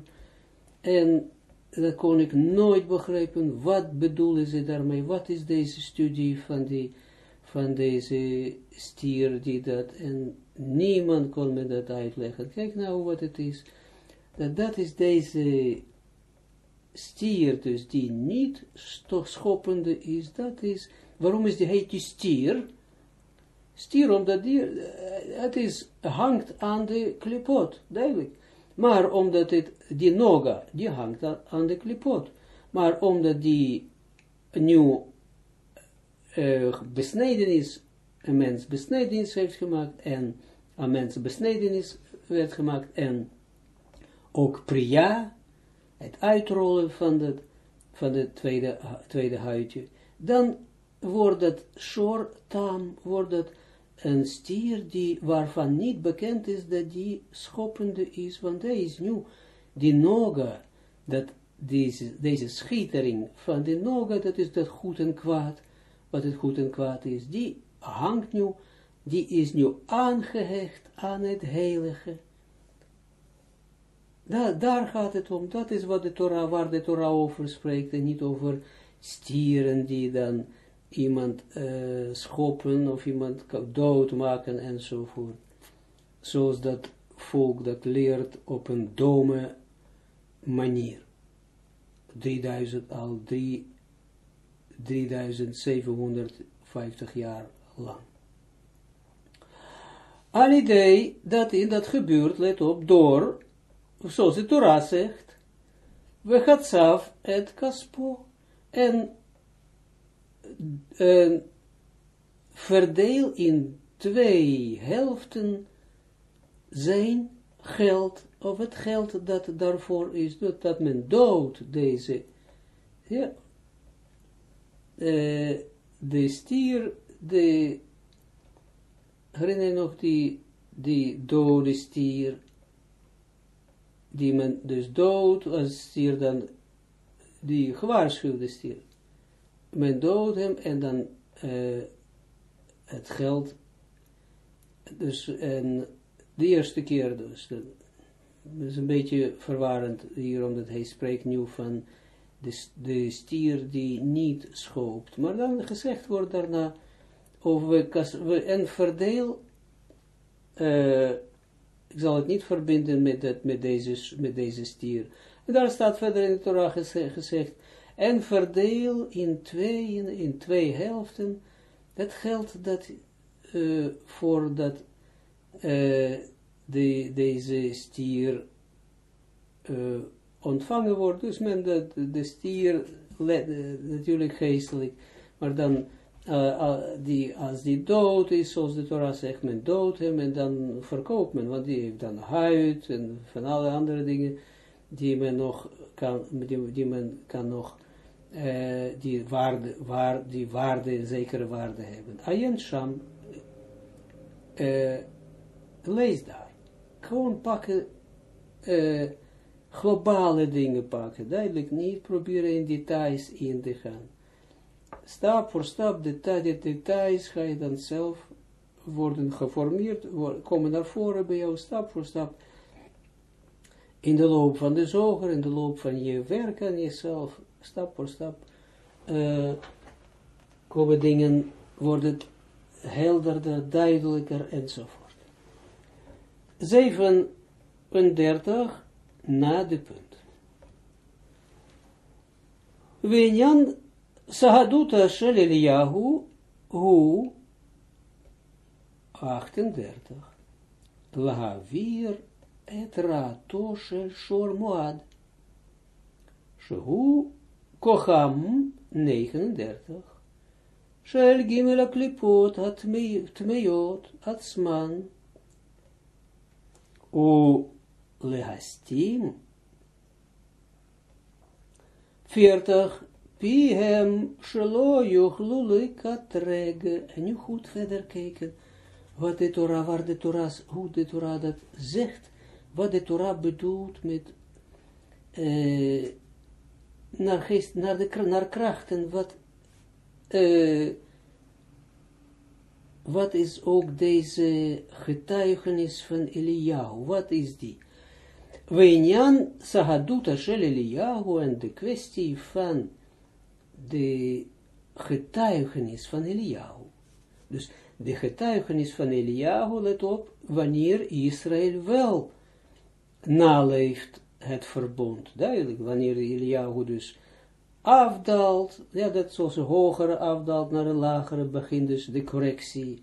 en dat kon ik nooit begrijpen, wat bedoelen ze daarmee, wat is deze studie van die van deze stier die dat, en niemand kon me dat uitleggen. Kijk nou wat het is. Dat, dat is deze stier, dus die niet schoppende is, dat is, waarom is die, heet die stier? Stier, omdat die, eh, het is, hangt aan de klipot, duidelijk. Maar omdat het, die noga, die hangt aan de klipot. Maar omdat die nu uh, besnedenis, een mens besnedenis heeft gemaakt, en een mens besnedenis werd gemaakt, en ook priya, het uitrollen van het, van tweede, tweede huidje, dan wordt het shor tam, wordt het een stier die, waarvan niet bekend is dat die schoppende is, want hij is nu, die noga, dat deze, deze schittering van de noga, dat is dat goed en kwaad, wat het goed en kwaad is, die hangt nu, die is nu aangehecht aan het heilige. Da, daar gaat het om. Dat is wat de Torah, waar de Torah over spreekt. En niet over stieren die dan iemand uh, schoppen of iemand doodmaken enzovoort. Zoals dat volk dat leert op een dome manier. 3000 al 3, 3750 jaar lang. Al dat in dat gebeurt, let op, door, zoals de Torah zegt, we gaat het kaspo en uh, verdeel in twee helften zijn geld, of het geld dat daarvoor is, dat, men dood deze, ja, uh, de stier, de, herinner je nog die, die dode stier, die men dus dood, als stier dan, die gewaarschuwde stier, men dood hem en dan uh, het geld, dus en de eerste keer, dus, dat is een beetje verwarrend hier, omdat hij spreekt nu van de, de stier die niet schoopt, maar dan gezegd wordt daarna, over we, en verdeel, uh, ik zal het niet verbinden met, dat, met, deze, met deze stier, en daar staat verder in de Torah gezegd, en verdeel in twee, in, twee helften, dat geldt dat uh, voor dat uh, de, deze stier uh, ontvangen wordt, dus men de, de stier, natuurlijk geestelijk, maar dan die, als die dood is, zoals de Torah zegt, men doodt hem en dan verkoopt men, want die heeft dan huid en van alle andere dingen die men nog kan, die men kan nog uh, die, waarde, waar, die waarde, een zekere waarde hebben. Ayen Sham, uh, lees daar. Gewoon pakken, uh, globale dingen pakken. Duidelijk niet proberen in details in te gaan. Stap voor stap, detail, de details ga je dan zelf worden geformeerd, komen naar voren bij jou, stap voor stap. In de loop van de zoger, in de loop van je werk aan jezelf, stap voor stap, uh, komen dingen, worden helderder, duidelijker enzovoort. 37 na de punt. Wenjan Sahaduta Shel Eliyahu Hu 38 Lahavir et Rato Shel Shor Moad Shehu Kocham 39. Shel Gimel Aklipot Atmeyot Atzman U Lehastim 40. Pihem Shelo Yochlu Katrege. En nu goed verder kijken wat de Torah, waar de Torah, hoe de Torah dat zegt, wat de Torah bedoelt met uh, naar, geest, naar, de, naar krachten, wat, uh, wat is ook deze getuigenis van Eliyahu, wat is die? Weinyan Sahaduta Shel Eliyahu en de kwestie van de getuigenis van Eliyahu. Dus de getuigenis van Eliyahu, let op, wanneer Israël wel naleeft het verbond. Duidelijk, wanneer Eliyahu dus afdaalt, ja, dat zoals een hogere afdaalt naar een lagere begint dus de correctie.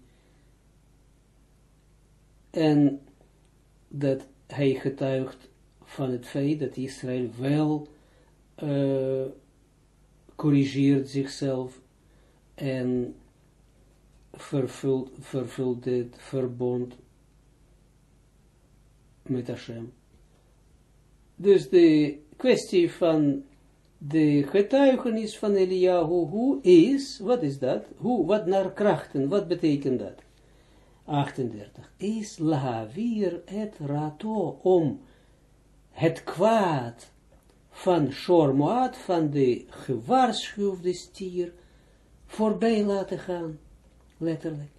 En dat hij getuigt van het feit dat Israël wel uh, corrigeert zichzelf en vervult, vervult het verbond met Hashem. Dus de kwestie van de getuigenis van Eliyahu, hoe is, wat is dat? Hoe, wat naar krachten, wat betekent dat? 38. Is lahavir et rato, om het kwaad van Shormoat, van de gewaarschuwde stier, voorbij laten gaan, letterlijk.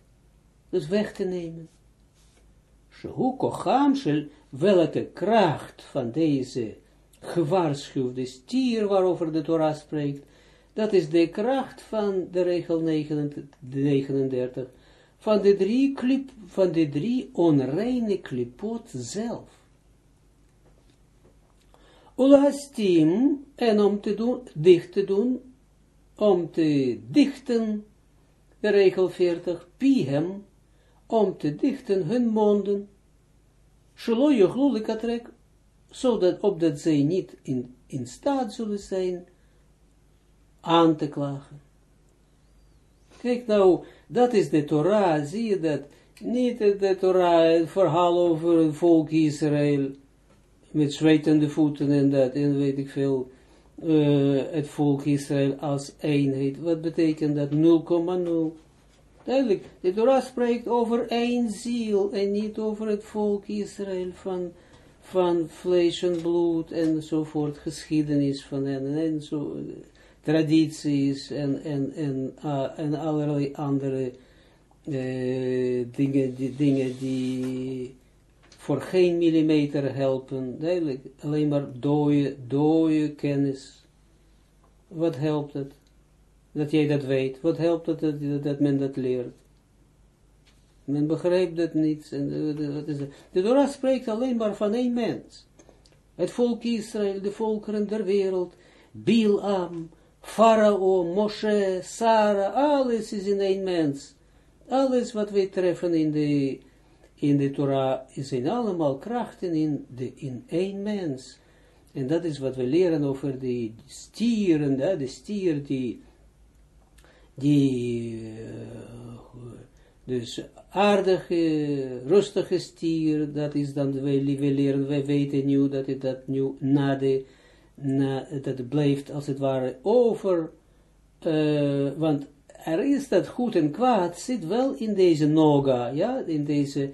Dus weg te nemen. Shehu kocham shel, welke kracht van deze gewaarschuwde stier waarover de Torah spreekt, dat is de kracht van de regel 39, van de drie, klip, van de drie onreine klipot zelf. Ulastim, en om te doen, dicht te doen, om te dichten, de regel 40, pihem, om te dichten hun monden, shelo trek, zodat opdat zij niet in, in staat zullen zijn aan te klagen. Kijk nou, dat is de Torah, zie je dat? Niet de Torah, het verhaal over het volk Israël, met zwetende voeten en dat, en weet ik veel, uh, het volk Israël als eenheid. Wat betekent dat? 0,0. Duidelijk, de Torah spreekt over één ziel en niet over het volk Israël van, van vlees en bloed enzovoort, geschiedenis van hen en zo, tradities en, en, en, uh, en allerlei andere uh, dingen, die, dingen die voor geen millimeter helpen, duidelijk, alleen maar dode, dode kennis. Wat helpt het? Dat jij dat weet. Wat helpt dat, dat men dat leert? Men begrijpt dat niet. En, wat is? De Torah spreekt alleen maar van één mens. Het volk Israël, de volkeren der wereld, Bilam, Farao, Moshe, Sarah, alles is in één mens. Alles wat wij treffen in de in de Torah zijn allemaal krachten in, de, in één mens. En dat is wat we leren over de stieren, de stier die, die uh, dus aardige, rustige stier, dat is dan, we, we leren, wij weten nu dat het dat nu na de, dat blijft als het ware over, uh, want er is dat goed en kwaad, zit wel in deze noga, ja, in deze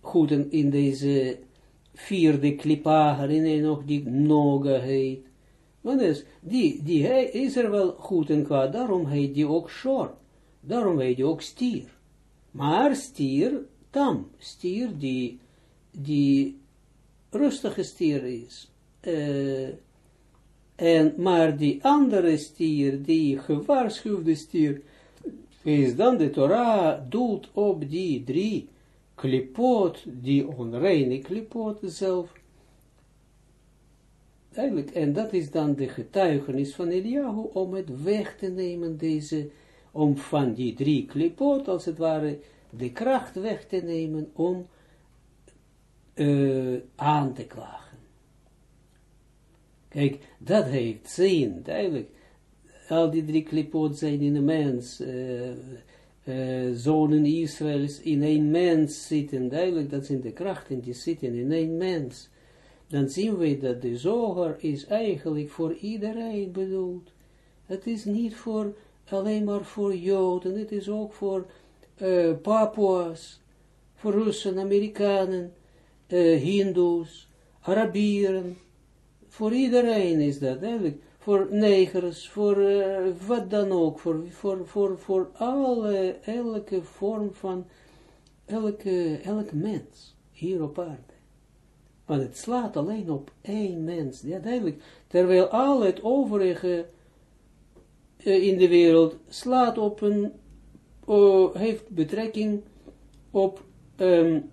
goed in deze vierde klipa, herinner je nog die noga heet. Want is, die, die hij is er wel goed en kwaad, daarom heet die ook short. Daarom heet die ook stier. Maar stier, tam, stier die, die rustige stier is. Uh, en, maar die andere stier, die gewaarschuwde stier, is dan de Torah doelt op die drie klipot, die onreine klipot zelf. Eigenlijk, en dat is dan de getuigenis van Eliahu om het weg te nemen, deze, om van die drie klipot, als het ware, de kracht weg te nemen om uh, aan te klagen. Kijk, dat heeft zin, duidelijk. Al die drie klipot zijn in de mens, uh, uh, zonen Israëls in een mens zitten, duidelijk, dat zijn de krachten die zitten in een mens, dan zien we dat de zoger is eigenlijk voor iedereen bedoeld. Het is niet voor, alleen maar voor Joden, het is ook voor uh, Papua's, voor Russen, Amerikanen, uh, Hindoes, Arabieren, voor iedereen is dat duidelijk voor negers, voor uh, wat dan ook, voor, voor, voor, voor alle, elke vorm van, elke, elk mens hier op aarde. Want het slaat alleen op één mens, ja duidelijk, terwijl al het overige uh, in de wereld slaat op een, uh, heeft betrekking op, um,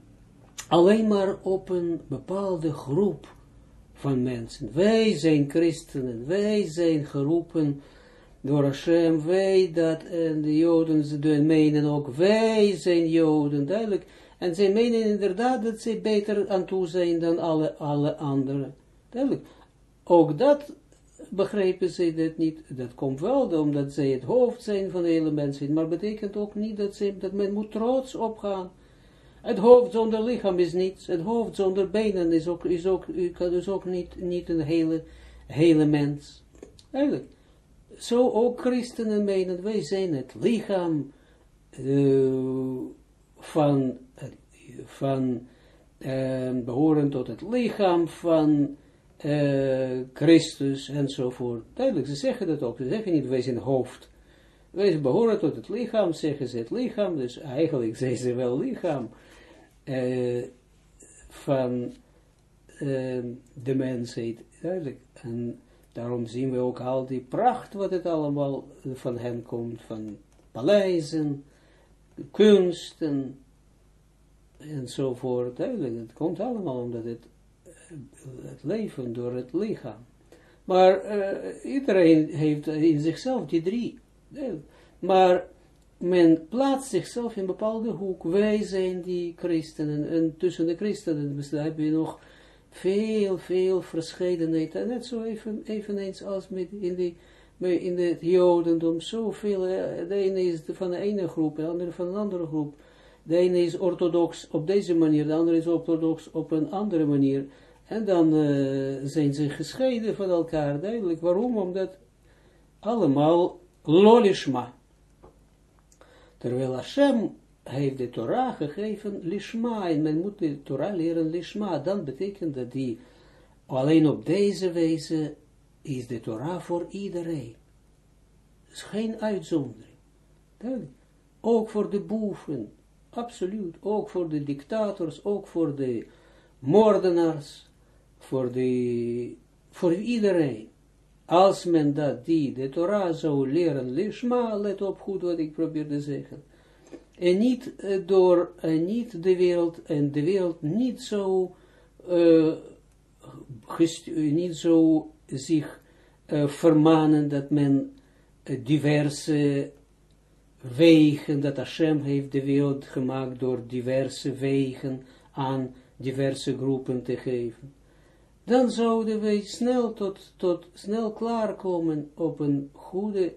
alleen maar op een bepaalde groep van mensen. Wij zijn christenen, wij zijn geroepen door Hashem, wij dat, en de Joden, ze menen ook, wij zijn Joden, duidelijk. En zij menen inderdaad dat ze beter aan toe zijn dan alle, alle anderen. Duidelijk. Ook dat begrijpen ze dat niet. Dat komt wel omdat zij het hoofd zijn van de hele mensen. Maar betekent ook niet dat, ze, dat men moet trots opgaan. Het hoofd zonder lichaam is niets. Het hoofd zonder benen is ook, is ook, kan dus ook niet, niet een hele, hele mens. Eigenlijk. Zo ook christenen menen, wij zijn het lichaam uh, van, van uh, behoren tot het lichaam van uh, Christus enzovoort. Duidelijk, ze zeggen dat ook. Ze zeggen niet, wij zijn hoofd. Wij behoren tot het lichaam, zeggen ze het lichaam, dus eigenlijk [laughs] zijn ze wel lichaam. Uh, van uh, de mensheid, duidelijk. En daarom zien we ook al die pracht, wat het allemaal van hen komt, van paleizen, kunsten, enzovoort, duidelijk. Het komt allemaal omdat het, het leven door het lichaam. Maar uh, iedereen heeft in zichzelf die drie. Maar men plaatst zichzelf in een bepaalde hoek. Wij zijn die christenen. En tussen de christenen heb je nog veel, veel verscheidenheid. En net zo even, eveneens als met in, die, in het jodendom. Zoveel. De ene is van de ene groep, de andere van een andere groep. De ene is orthodox op deze manier, de andere is orthodox op een andere manier. En dan uh, zijn ze gescheiden van elkaar, duidelijk. Waarom? Omdat allemaal lolishma. Terwijl Hashem heeft de Torah gegeven lishma, en men moet de Torah leren lishma, dan betekent dat die, alleen op deze wijze is de Torah voor iedereen. is geen uitzondering. Ook voor de boeven, absoluut, ook voor de dictators, ook voor de moordenaars, voor, de, voor iedereen. Als men dat die, de Torah zou leren, lishma, let op goed wat ik probeer te zeggen. En niet uh, door, uh, niet de wereld, en de wereld niet zo, uh, niet zo zich vermanen dat men diverse wegen, dat Hashem heeft de wereld gemaakt door diverse wegen aan diverse groepen te geven dan zouden wij snel tot, tot snel klaarkomen op een goede,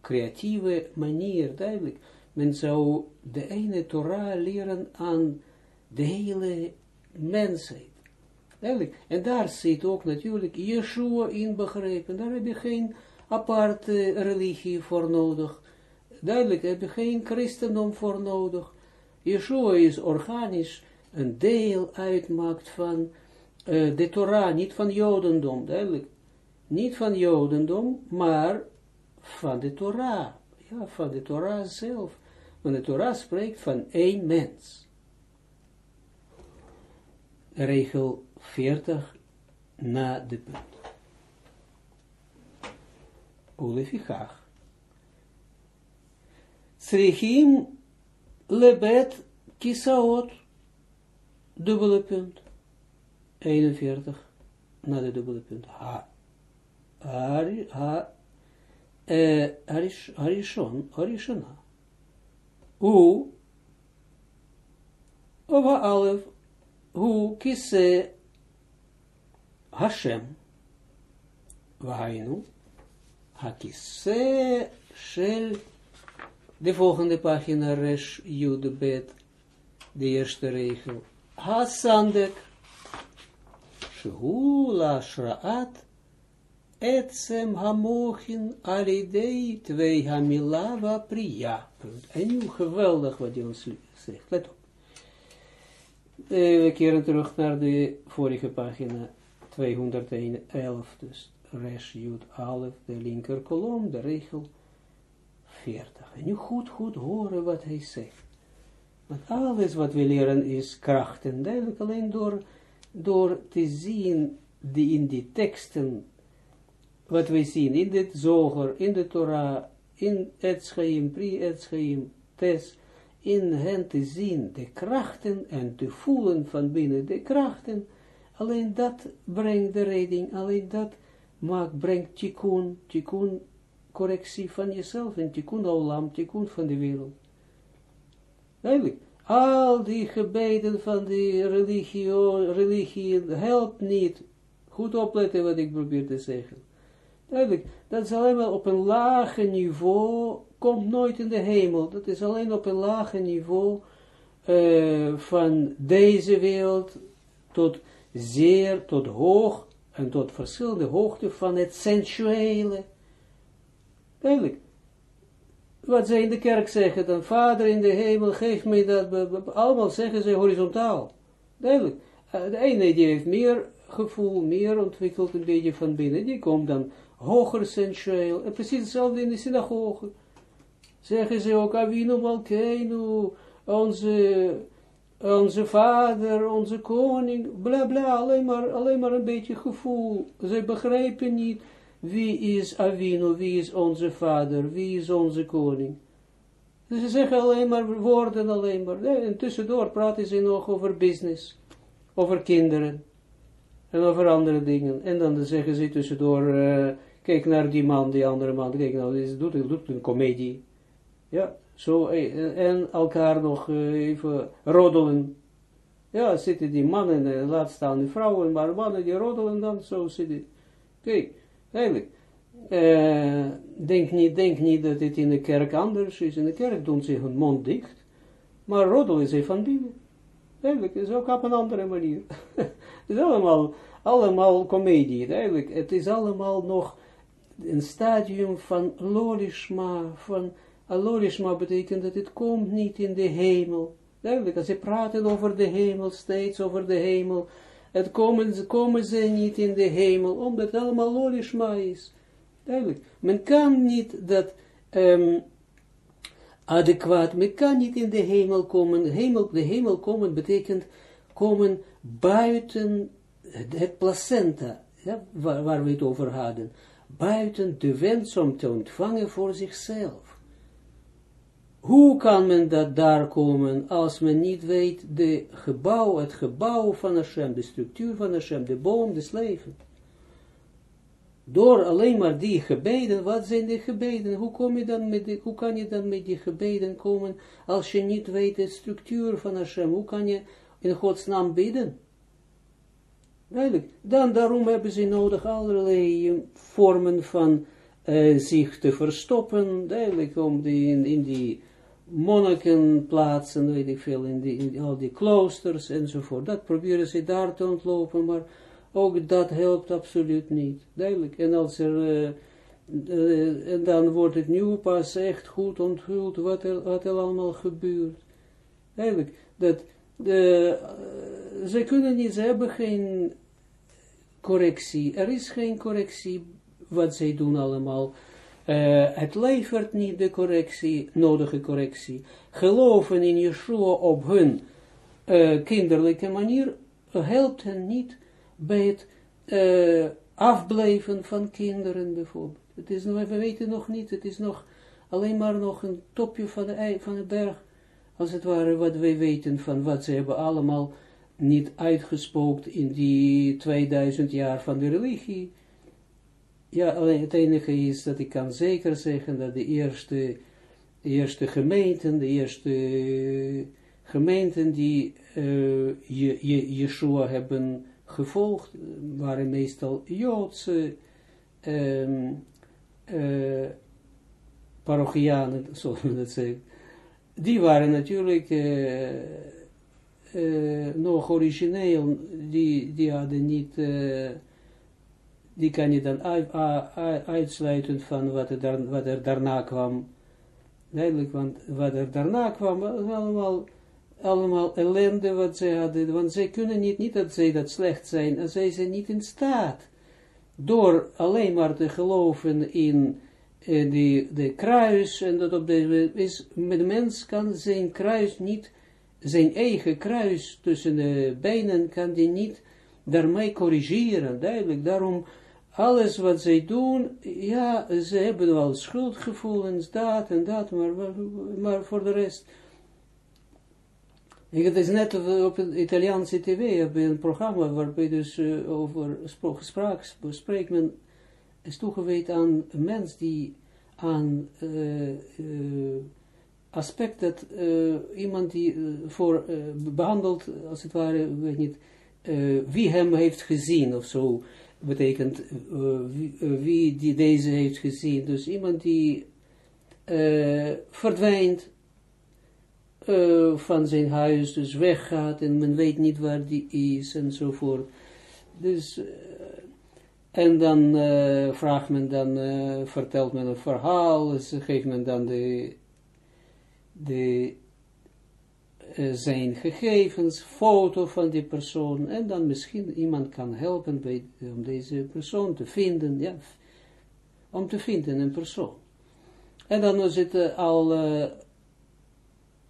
creatieve manier, duidelijk. Men zou de ene Torah leren aan de hele mensheid. Duidelijk. En daar zit ook natuurlijk Yeshua in begrepen. Daar heb je geen aparte religie voor nodig. Duidelijk, heb je geen christendom voor nodig. Yeshua is organisch een deel uitmaakt van uh, de Torah, niet van Jodendom, duidelijk. Niet van Jodendom, maar van de Torah. Ja, van de Torah zelf. Want de Torah spreekt van één mens. Regel 40 na de punt. Ulefichach. Srichim lebet kisaot, dubbele punt. 41, na de dubbele punt, ha, hari, ha, eh, harishon, harishona, u, ova alef, hu kise Hashem, vainu, hakise shel, de volgende pagina, resh, jude, bet, de eerste regel, hasandek, Shehula Shraat Etsem Hamochin Alidei Twee Hamilava Priya. En nu geweldig wat hij ons zegt. Let op. We keren terug naar de vorige pagina 211, dus Resh Jud Alef, de linker kolom, de regel 40. En nu goed, goed horen wat hij zegt. Want alles wat we leren is krachten, duidelijk. Alleen door door te zien die in die teksten, wat wij zien. In dit zoger, in de Torah, in het pri het tes, in hen te zien de krachten en te voelen van binnen de krachten, alleen dat brengt de redding, alleen dat maakt, brengt tikkun, tikkun, correctie van jezelf en tikkun olam, tikkun van de wereld. Eigenlijk, al die gebeden van die religie, religie helpt niet. Goed opletten wat ik probeer te zeggen. Duidelijk, dat is alleen maar op een lage niveau, komt nooit in de hemel. Dat is alleen op een lage niveau uh, van deze wereld tot zeer, tot hoog en tot verschillende hoogte van het sensuele. Duidelijk, wat zij in de kerk zeggen, dan vader in de hemel, geef mij dat, allemaal zeggen ze horizontaal. Duidelijk. Eh, de ene die heeft meer gevoel, meer ontwikkeld een beetje van binnen, die komt dan hoger sensueel. En precies hetzelfde in de synagoge. Zeggen ze ook, Avinu Malkeinu, onze onze vader, onze koning, bla bla, alleen maar, alleen maar een beetje gevoel. Ze begrijpen niet wie is Avino, wie is onze vader, wie is onze koning. Ze zeggen alleen maar woorden, alleen maar. En tussendoor praten ze nog over business, over kinderen en over andere dingen. En dan zeggen ze tussendoor, uh, kijk naar die man, die andere man, kijk nou, dit doet, doet een komedie. Ja, zo, eh, en elkaar nog eh, even roddelen. Ja, zitten die mannen, en laat staan die vrouwen, maar mannen die roddelen dan, zo zitten. Kijk, eigenlijk. Uh, denk, niet, denk niet dat het in de kerk anders is. In de kerk doen ze hun mond dicht. Maar roddelen ze van binnen. Eigenlijk, is ook op een andere manier. [laughs] het is allemaal, allemaal comedie. Eigenlijk, het is allemaal nog een stadium van lolishma, van Alorishma betekent dat het komt niet in de hemel. Duidelijk, als ze praten over de hemel, steeds over de hemel, het komen, komen ze niet in de hemel, omdat het allemaal lorishma is. Duidelijk, men kan niet dat um, adequaat, men kan niet in de hemel komen, hemel, de hemel komen betekent komen buiten het placenta, ja, waar, waar we het over hadden, buiten de wens om te ontvangen voor zichzelf. Hoe kan men dat daar komen als men niet weet de gebouw, het gebouw van Hashem, de structuur van Hashem, de boom des levens? Door alleen maar die gebeden, wat zijn de gebeden? Hoe, kom je dan met de, hoe kan je dan met die gebeden komen als je niet weet de structuur van Hashem? Hoe kan je in Gods naam bidden? Duidelijk. Dan daarom hebben ze nodig allerlei vormen van uh, zich te verstoppen, duidelijk, om die in, in die monniken plaatsen, weet ik veel, in, die, in al die kloosters enzovoort. Dat proberen ze daar te ontlopen, maar ook dat helpt absoluut niet. Duidelijk. En als er, uh, uh, en dan wordt het nu pas echt goed onthuld wat er, wat er allemaal gebeurt. Duidelijk. Dat, de, uh, ze kunnen niet, ze hebben geen correctie. Er is geen correctie wat zij doen allemaal. Uh, het levert niet de correctie, nodige correctie. Geloven in Yeshua op hun uh, kinderlijke manier helpt hen niet bij het uh, afblijven van kinderen bijvoorbeeld. Het is we weten nog niet, het is nog alleen maar nog een topje van de, van de berg, als het ware wat wij weten van wat ze hebben allemaal niet uitgespookt in die 2000 jaar van de religie. Ja, alleen het enige is dat ik kan zeker zeggen dat de eerste, eerste gemeenten, de eerste gemeenten die uh, je, je, hebben gevolgd, waren meestal Joodse um, uh, parochianen, [laughs] zoals zeggen. Die waren natuurlijk nog origineel, die, die hadden niet die kan je dan uitsluiten van wat er, daarna kwam. Duidelijk, want wat er daarna kwam, was allemaal, allemaal ellende wat zij hadden, want zij kunnen niet, niet dat zij dat slecht zijn, en zij zijn niet in staat, door alleen maar te geloven in uh, die, de kruis, en dat op de, is, met de mens kan zijn kruis niet, zijn eigen kruis tussen de benen, kan die niet daarmee corrigeren, duidelijk, daarom alles wat zij doen, ja, ze hebben wel schuldgevoelens, dat en dat, maar, maar voor de rest. Ik, het is net op het Italiaanse tv, een programma waarbij dus uh, over gesprek, spreekt men, is toegewijd aan een mens die aan uh, aspect dat iemand die voor behandelt, als het ware, weet niet, wie hem heeft gezien of zo, betekent wie, uh, wie, die deze heeft gezien. Dus iemand die uh, verdwijnt van zijn huis, dus weggaat en men weet niet waar die is enzovoort. Dus, en dan vraagt men dan, vertelt men een verhaal, dus geeft men dan de, de uh, zijn gegevens, foto van die persoon, en dan misschien iemand kan helpen bij, om deze persoon te vinden, ja, om te vinden een persoon. En dan was het uh, al,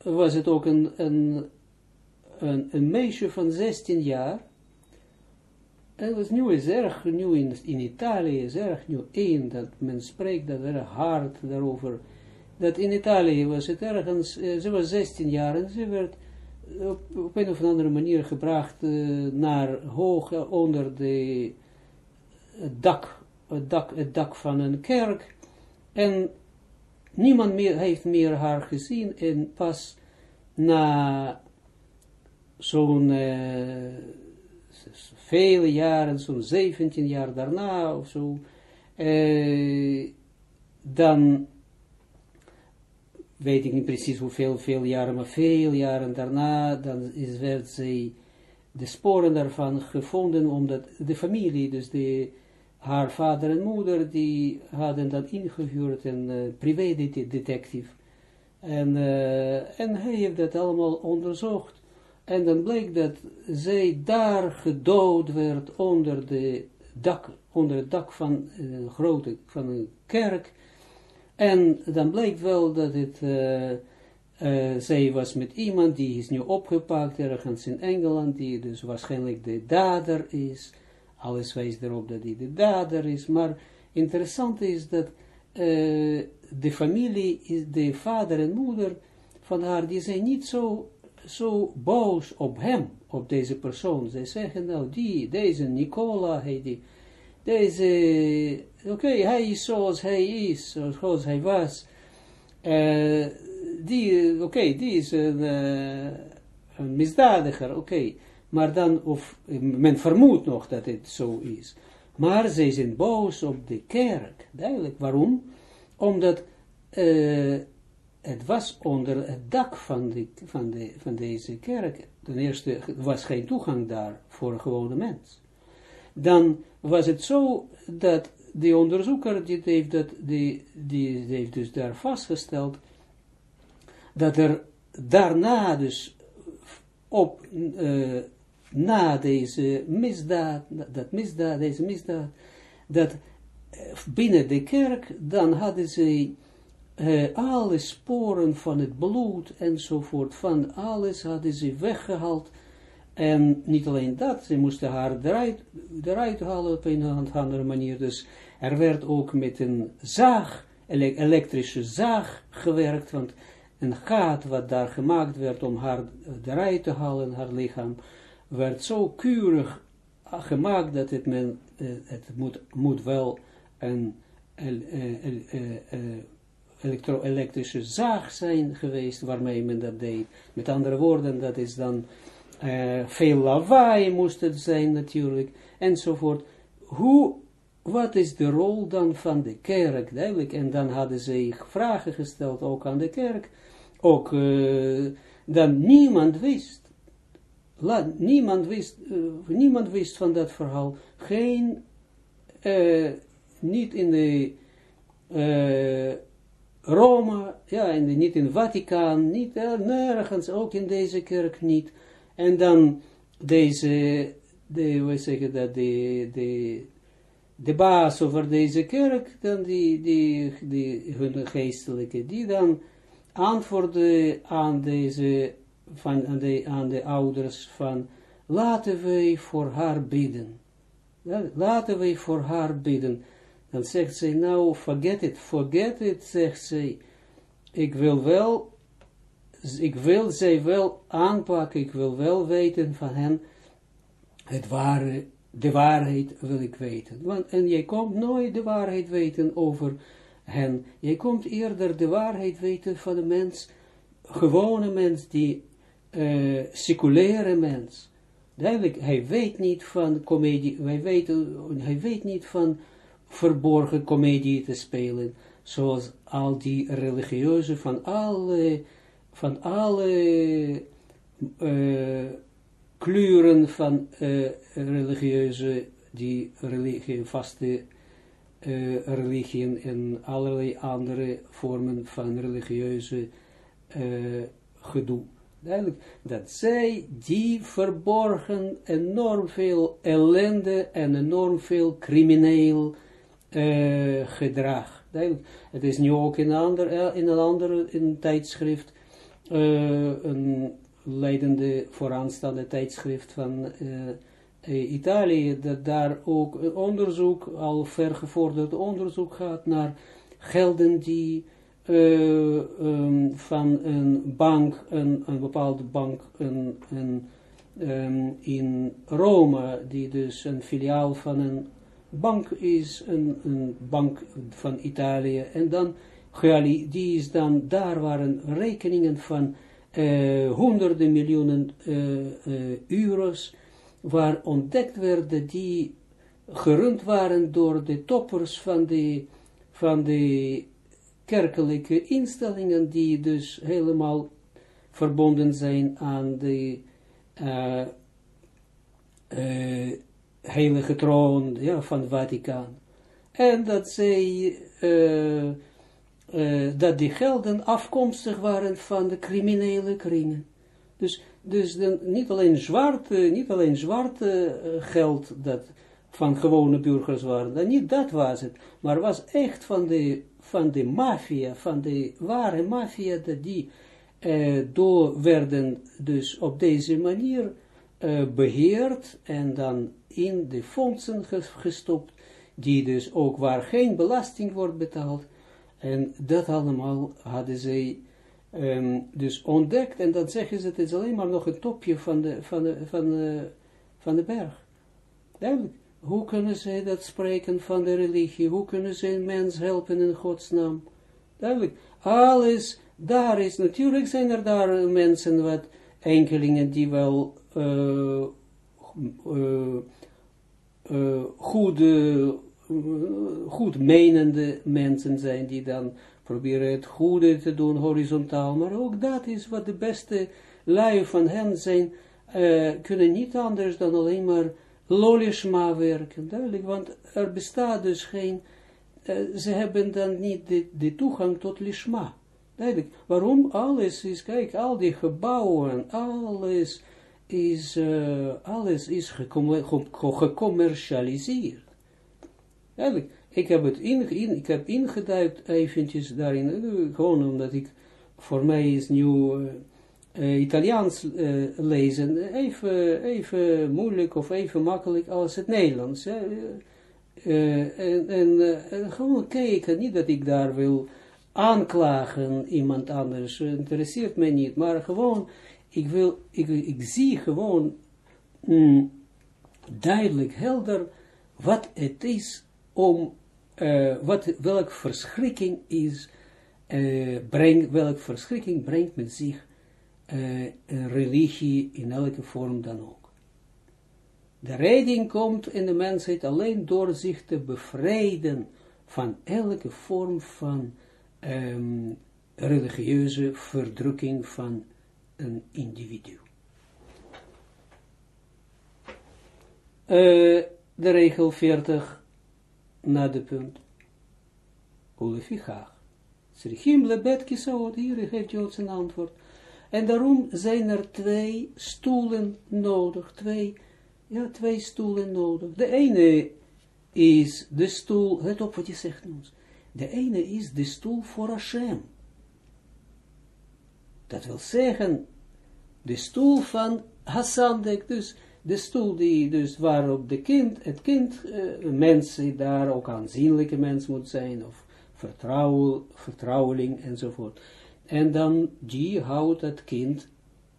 was het ook een, een een, een meisje van 16 jaar, en het was nu is erg, nu in, in Italië is erg nu één, dat men spreekt dat erg hard daarover, dat in Italië was het ergens, uh, ze was 16 jaar en ze werd op, op een of andere manier gebracht uh, naar hoog onder de, het dak, het dak, het dak van een kerk, en niemand meer heeft meer haar gezien, en pas na zo'n vele jaren, zo'n 17 jaar daarna of zo, dan weet ik niet precies hoeveel, veel jaren, maar veel jaren daarna, dan is, werd zij de sporen daarvan gevonden, omdat de familie, dus de, haar vader en moeder, die hadden dat ingehuurd, een uh, privé-detective, en, uh, en hij heeft dat allemaal onderzocht. En dan bleek dat zij daar gedood werd onder, de dak, onder het dak van een grote, van een kerk. En dan bleek wel dat het, uh, zij was met iemand die is nu opgepakt ergens in Engeland, die dus waarschijnlijk de dader is. Alles wijst erop dat hij de dader is, maar interessant is dat uh, de familie, de vader en moeder van haar, die zijn niet zo, zo boos op hem, op deze persoon. Zij zeggen, nou, die, deze Nicola, hij die, deze, oké, hij is zoals hij is, zoals hij was. Uh, die, oké, die is een, uh, een misdadiger, oké. Maar dan, of men vermoedt nog dat het zo is. Maar zij zijn boos op de kerk. Duidelijk. Waarom? Omdat uh, het was onder het dak van, de, van, de, van deze kerk. Ten eerste was geen toegang daar voor een gewone mens. Dan was het zo dat de onderzoeker die heeft, dat, die, die heeft dus daar vastgesteld dat er daarna dus op uh, na deze misdaad, dat misdaad, deze misdaad, dat binnen de kerk, dan hadden ze uh, alle sporen van het bloed enzovoort, van alles hadden ze weggehaald. En niet alleen dat, ze moesten haar eruit, eruit halen op een of andere manier. Dus er werd ook met een zaag, elektrische zaag gewerkt, want een gaat wat daar gemaakt werd om haar eruit te halen, haar lichaam, werd zo keurig gemaakt dat het, men, uh, het moet, moet wel een elektro-elektrische zaag zijn geweest waarmee men dat deed. Met andere woorden, dat is dan veel lawaai moest het zijn natuurlijk, enzovoort. Hoe, wat is de rol dan van de kerk, duidelijk, en dan hadden ze vragen gesteld ook aan de kerk, ook uh, dan niemand wist, niemand, wist uh, niemand wist van dat verhaal, geen uh, niet in de Rome, ja, in niet in Vaticaan, niet nergens, ook in deze kerk niet. En dan deze, de, hoe zeggen dat, de, de, de baas over deze kerk, dan die, die, die hun geestelijke, die dan antwoordde aan deze, van, aan, de, aan de ouders van, laten wij voor haar bidden. Laten wij voor haar bidden. Dan zegt zij, nou, forget it, forget it, zegt zij. Ik wil wel, ik wil zij wel aanpakken, ik wil wel weten van hen, het ware, de waarheid wil ik weten. Want, en jij komt nooit de waarheid weten over hen. Jij komt eerder de waarheid weten van de mens, gewone mens, die uh, seculaire mens. Duidelijk, hij weet niet van weten, hij weet niet van verborgen komedie te spelen, zoals al die religieuze van alle, van alle uh, kleuren van uh, religieuze, die religie, vaste uh, religieën en allerlei andere vormen van religieuze gedoe. Duidelijk, dat zij die verborgen enorm veel ellende en enorm crimineel crimineel gedrag. Het is nu ook in een ander, in een andere in tijdschrift een, leidende vooraanstaande tijdschrift van Italië, dat daar ook onderzoek, al vergevorderd onderzoek gaat naar gelden die um, van een bank, een, een bepaalde bank, een, een, um, in Rome, die dus een filiaal van een bank is, een, een bank van Italië, en dan, die is dan, daar waren rekeningen van uh, honderden miljoenen uh, uh, euro's, waar ontdekt werden die gerund waren door de toppers van de, van de kerkelijke instellingen, die dus helemaal verbonden zijn aan de uh, uh, heilige troon ja, van het Vaticaan. En dat zij, dat die gelden afkomstig waren van de criminele kringen. Dus, dus niet alleen zwart, niet alleen zwart geld dat van gewone burgers waren, dat, niet dat was het, maar was echt van de, van de maffia, van de ware maffia, dat die uh, door werden dus op deze manier beheerd en dan in de fondsen gestopt, die dus ook waar geen belasting wordt betaald, en dat allemaal hadden zij um, dus ontdekt, en dan zeggen ze, het is alleen maar nog een topje van de, van de, van de, van de berg. Duidelijk. Hoe kunnen zij dat spreken van de religie? Hoe kunnen zij een mens helpen in Gods naam? Duidelijk. Alles daar is, natuurlijk zijn er daar mensen, wat enkelingen die wel uh, goede, goed menende mensen zijn, die dan proberen het goede te doen, horizontaal, maar ook dat is wat de beste lui van hen zijn, kunnen niet anders dan alleen maar lolishma werken, duidelijk, want er bestaat dus geen, ze hebben dan niet de, de toegang tot lishma. Duidelijk. Waarom? Alles is, kijk, al die gebouwen, alles is, uh, alles is gecommercialiseerd. Duidelijk. Ik heb het in, ik heb ingeduikt eventjes daarin, uh, gewoon omdat ik, voor mij is nieuw uh, Italiaans lezen even, even moeilijk of even makkelijk als het Nederlands. en, en, en gewoon kijken, niet dat ik daar wil aanklagen iemand anders, interesseert mij niet, maar gewoon, ik wil, ik, ik zie gewoon mm, duidelijk, helder, wat het is om, uh, wat, welk verschrikking is, uh, welk verschrikking brengt met zich uh, een religie in elke vorm dan ook. De redding komt in de mensheid alleen door zich te bevrijden van elke vorm van um, religieuze verdrukking van een individu. De regel 40 na de punt. Ulefichach. Srichim lebet kisaot, hier geeft Joods een antwoord. En daarom zijn er twee stoelen nodig, twee, ja, twee stoelen nodig. De ene is de stoel, let op wat je zegt. De ene is de stoel voor Hashem. Dat wil zeggen, de stoel van Hassandek, dus de stoel die, dus waarop de kind, het kind, uh, mens daar ook aanzienlijke mens moet zijn, of vertrouw, vertrouweling enzovoort. En dan, die houdt het kind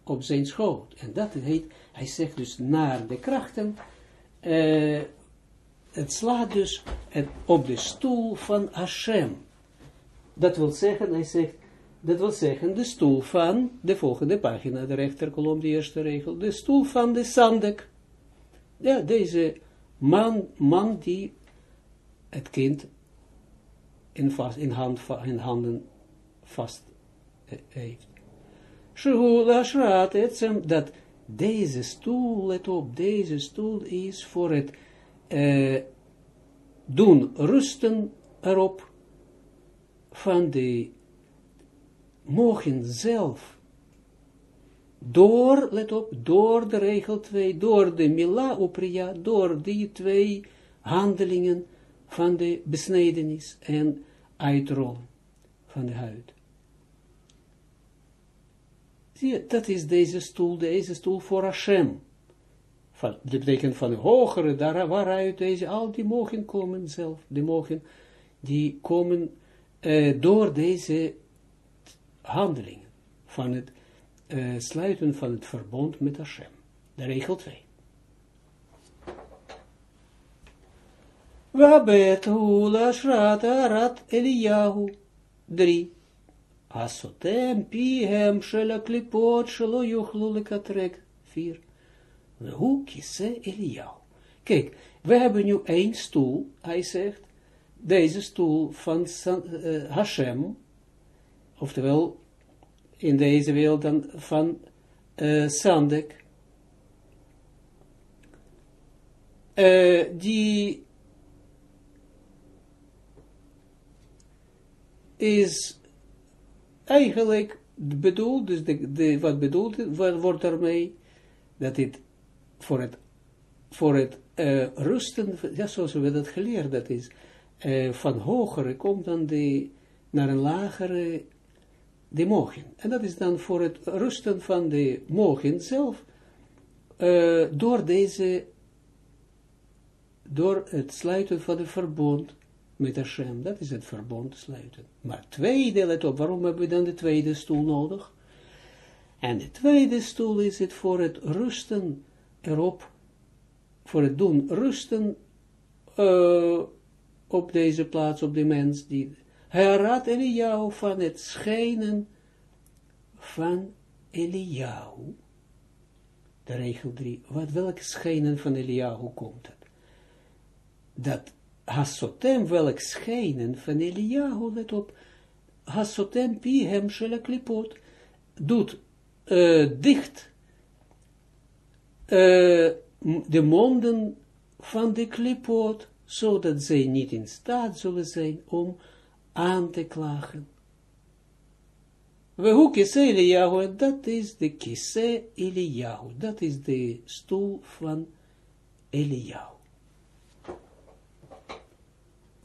op zijn schoot. En dat heet, hij zegt dus naar de krachten, uh, het slaat dus op de stoel van Hashem. Dat wil zeggen, hij zegt, dat wil zeggen, de stoel van, de volgende pagina, de rechterkolom, de eerste regel, de stoel van de Sandek. Ja, deze man, man die het kind in, vast, in, hand, in handen vast eh, heeft. Shehula dat deze stoel, let op, deze stoel is voor het uh, doen rusten erop van de mogen zelf door, let op, door de regel 2, door de mila opria, door die twee handelingen van de besnedenis en uitrollen van de huid. Die, dat is deze stoel, deze stoel voor Hashem. Van, dat betekent van een hogere, daar, waaruit deze, al die mogen komen zelf, die mogen, die komen uh, door deze handelingen, van het uh, sluiten van het verbond met Hashem. De regel 2. Wabet hula shrata rat Eliyahu. 3. Asotem pihem klipot shelo yuchlu lekatrek. 4. Hoe kisse Eliyahu. Kijk, we hebben nu één stoel, hij zegt, deze stoel van uh, Hashem, oftewel in deze wereld dan van uh, die is eigenlijk bedoeld, dus de, de, wat bedoeld wat wordt daarmee, dat dit voor het, voor het uh, rusten, zoals we dat geleerd, dat is, van hogere komt dan de, naar een lagere, de mogen. En dat is dan voor het rusten van de mogen zelf, uh, door deze, door het sluiten van de verbond met Hashem, dat is het verbond sluiten. Maar tweede, let op, waarom hebben we dan de tweede stoel nodig? En de tweede stoel is het voor het rusten erop, voor het doen rusten uh, op deze plaats, op de mens, die hij raadt Eliyahu van het schijnen van Eliyahu. De regel 3. Wat, welk schijnen van Eliyahu komt het? Dat Hasotem, welk schijnen van Eliyahu, let op, Hasotem pi hem doet uh, dicht uh, de monden van de klipot, zodat zij niet in staat zullen zijn om aan te klagen. We hoe kise Eliyahu, dat is de kise Eliyahu, dat is de stoel van Eliyahu.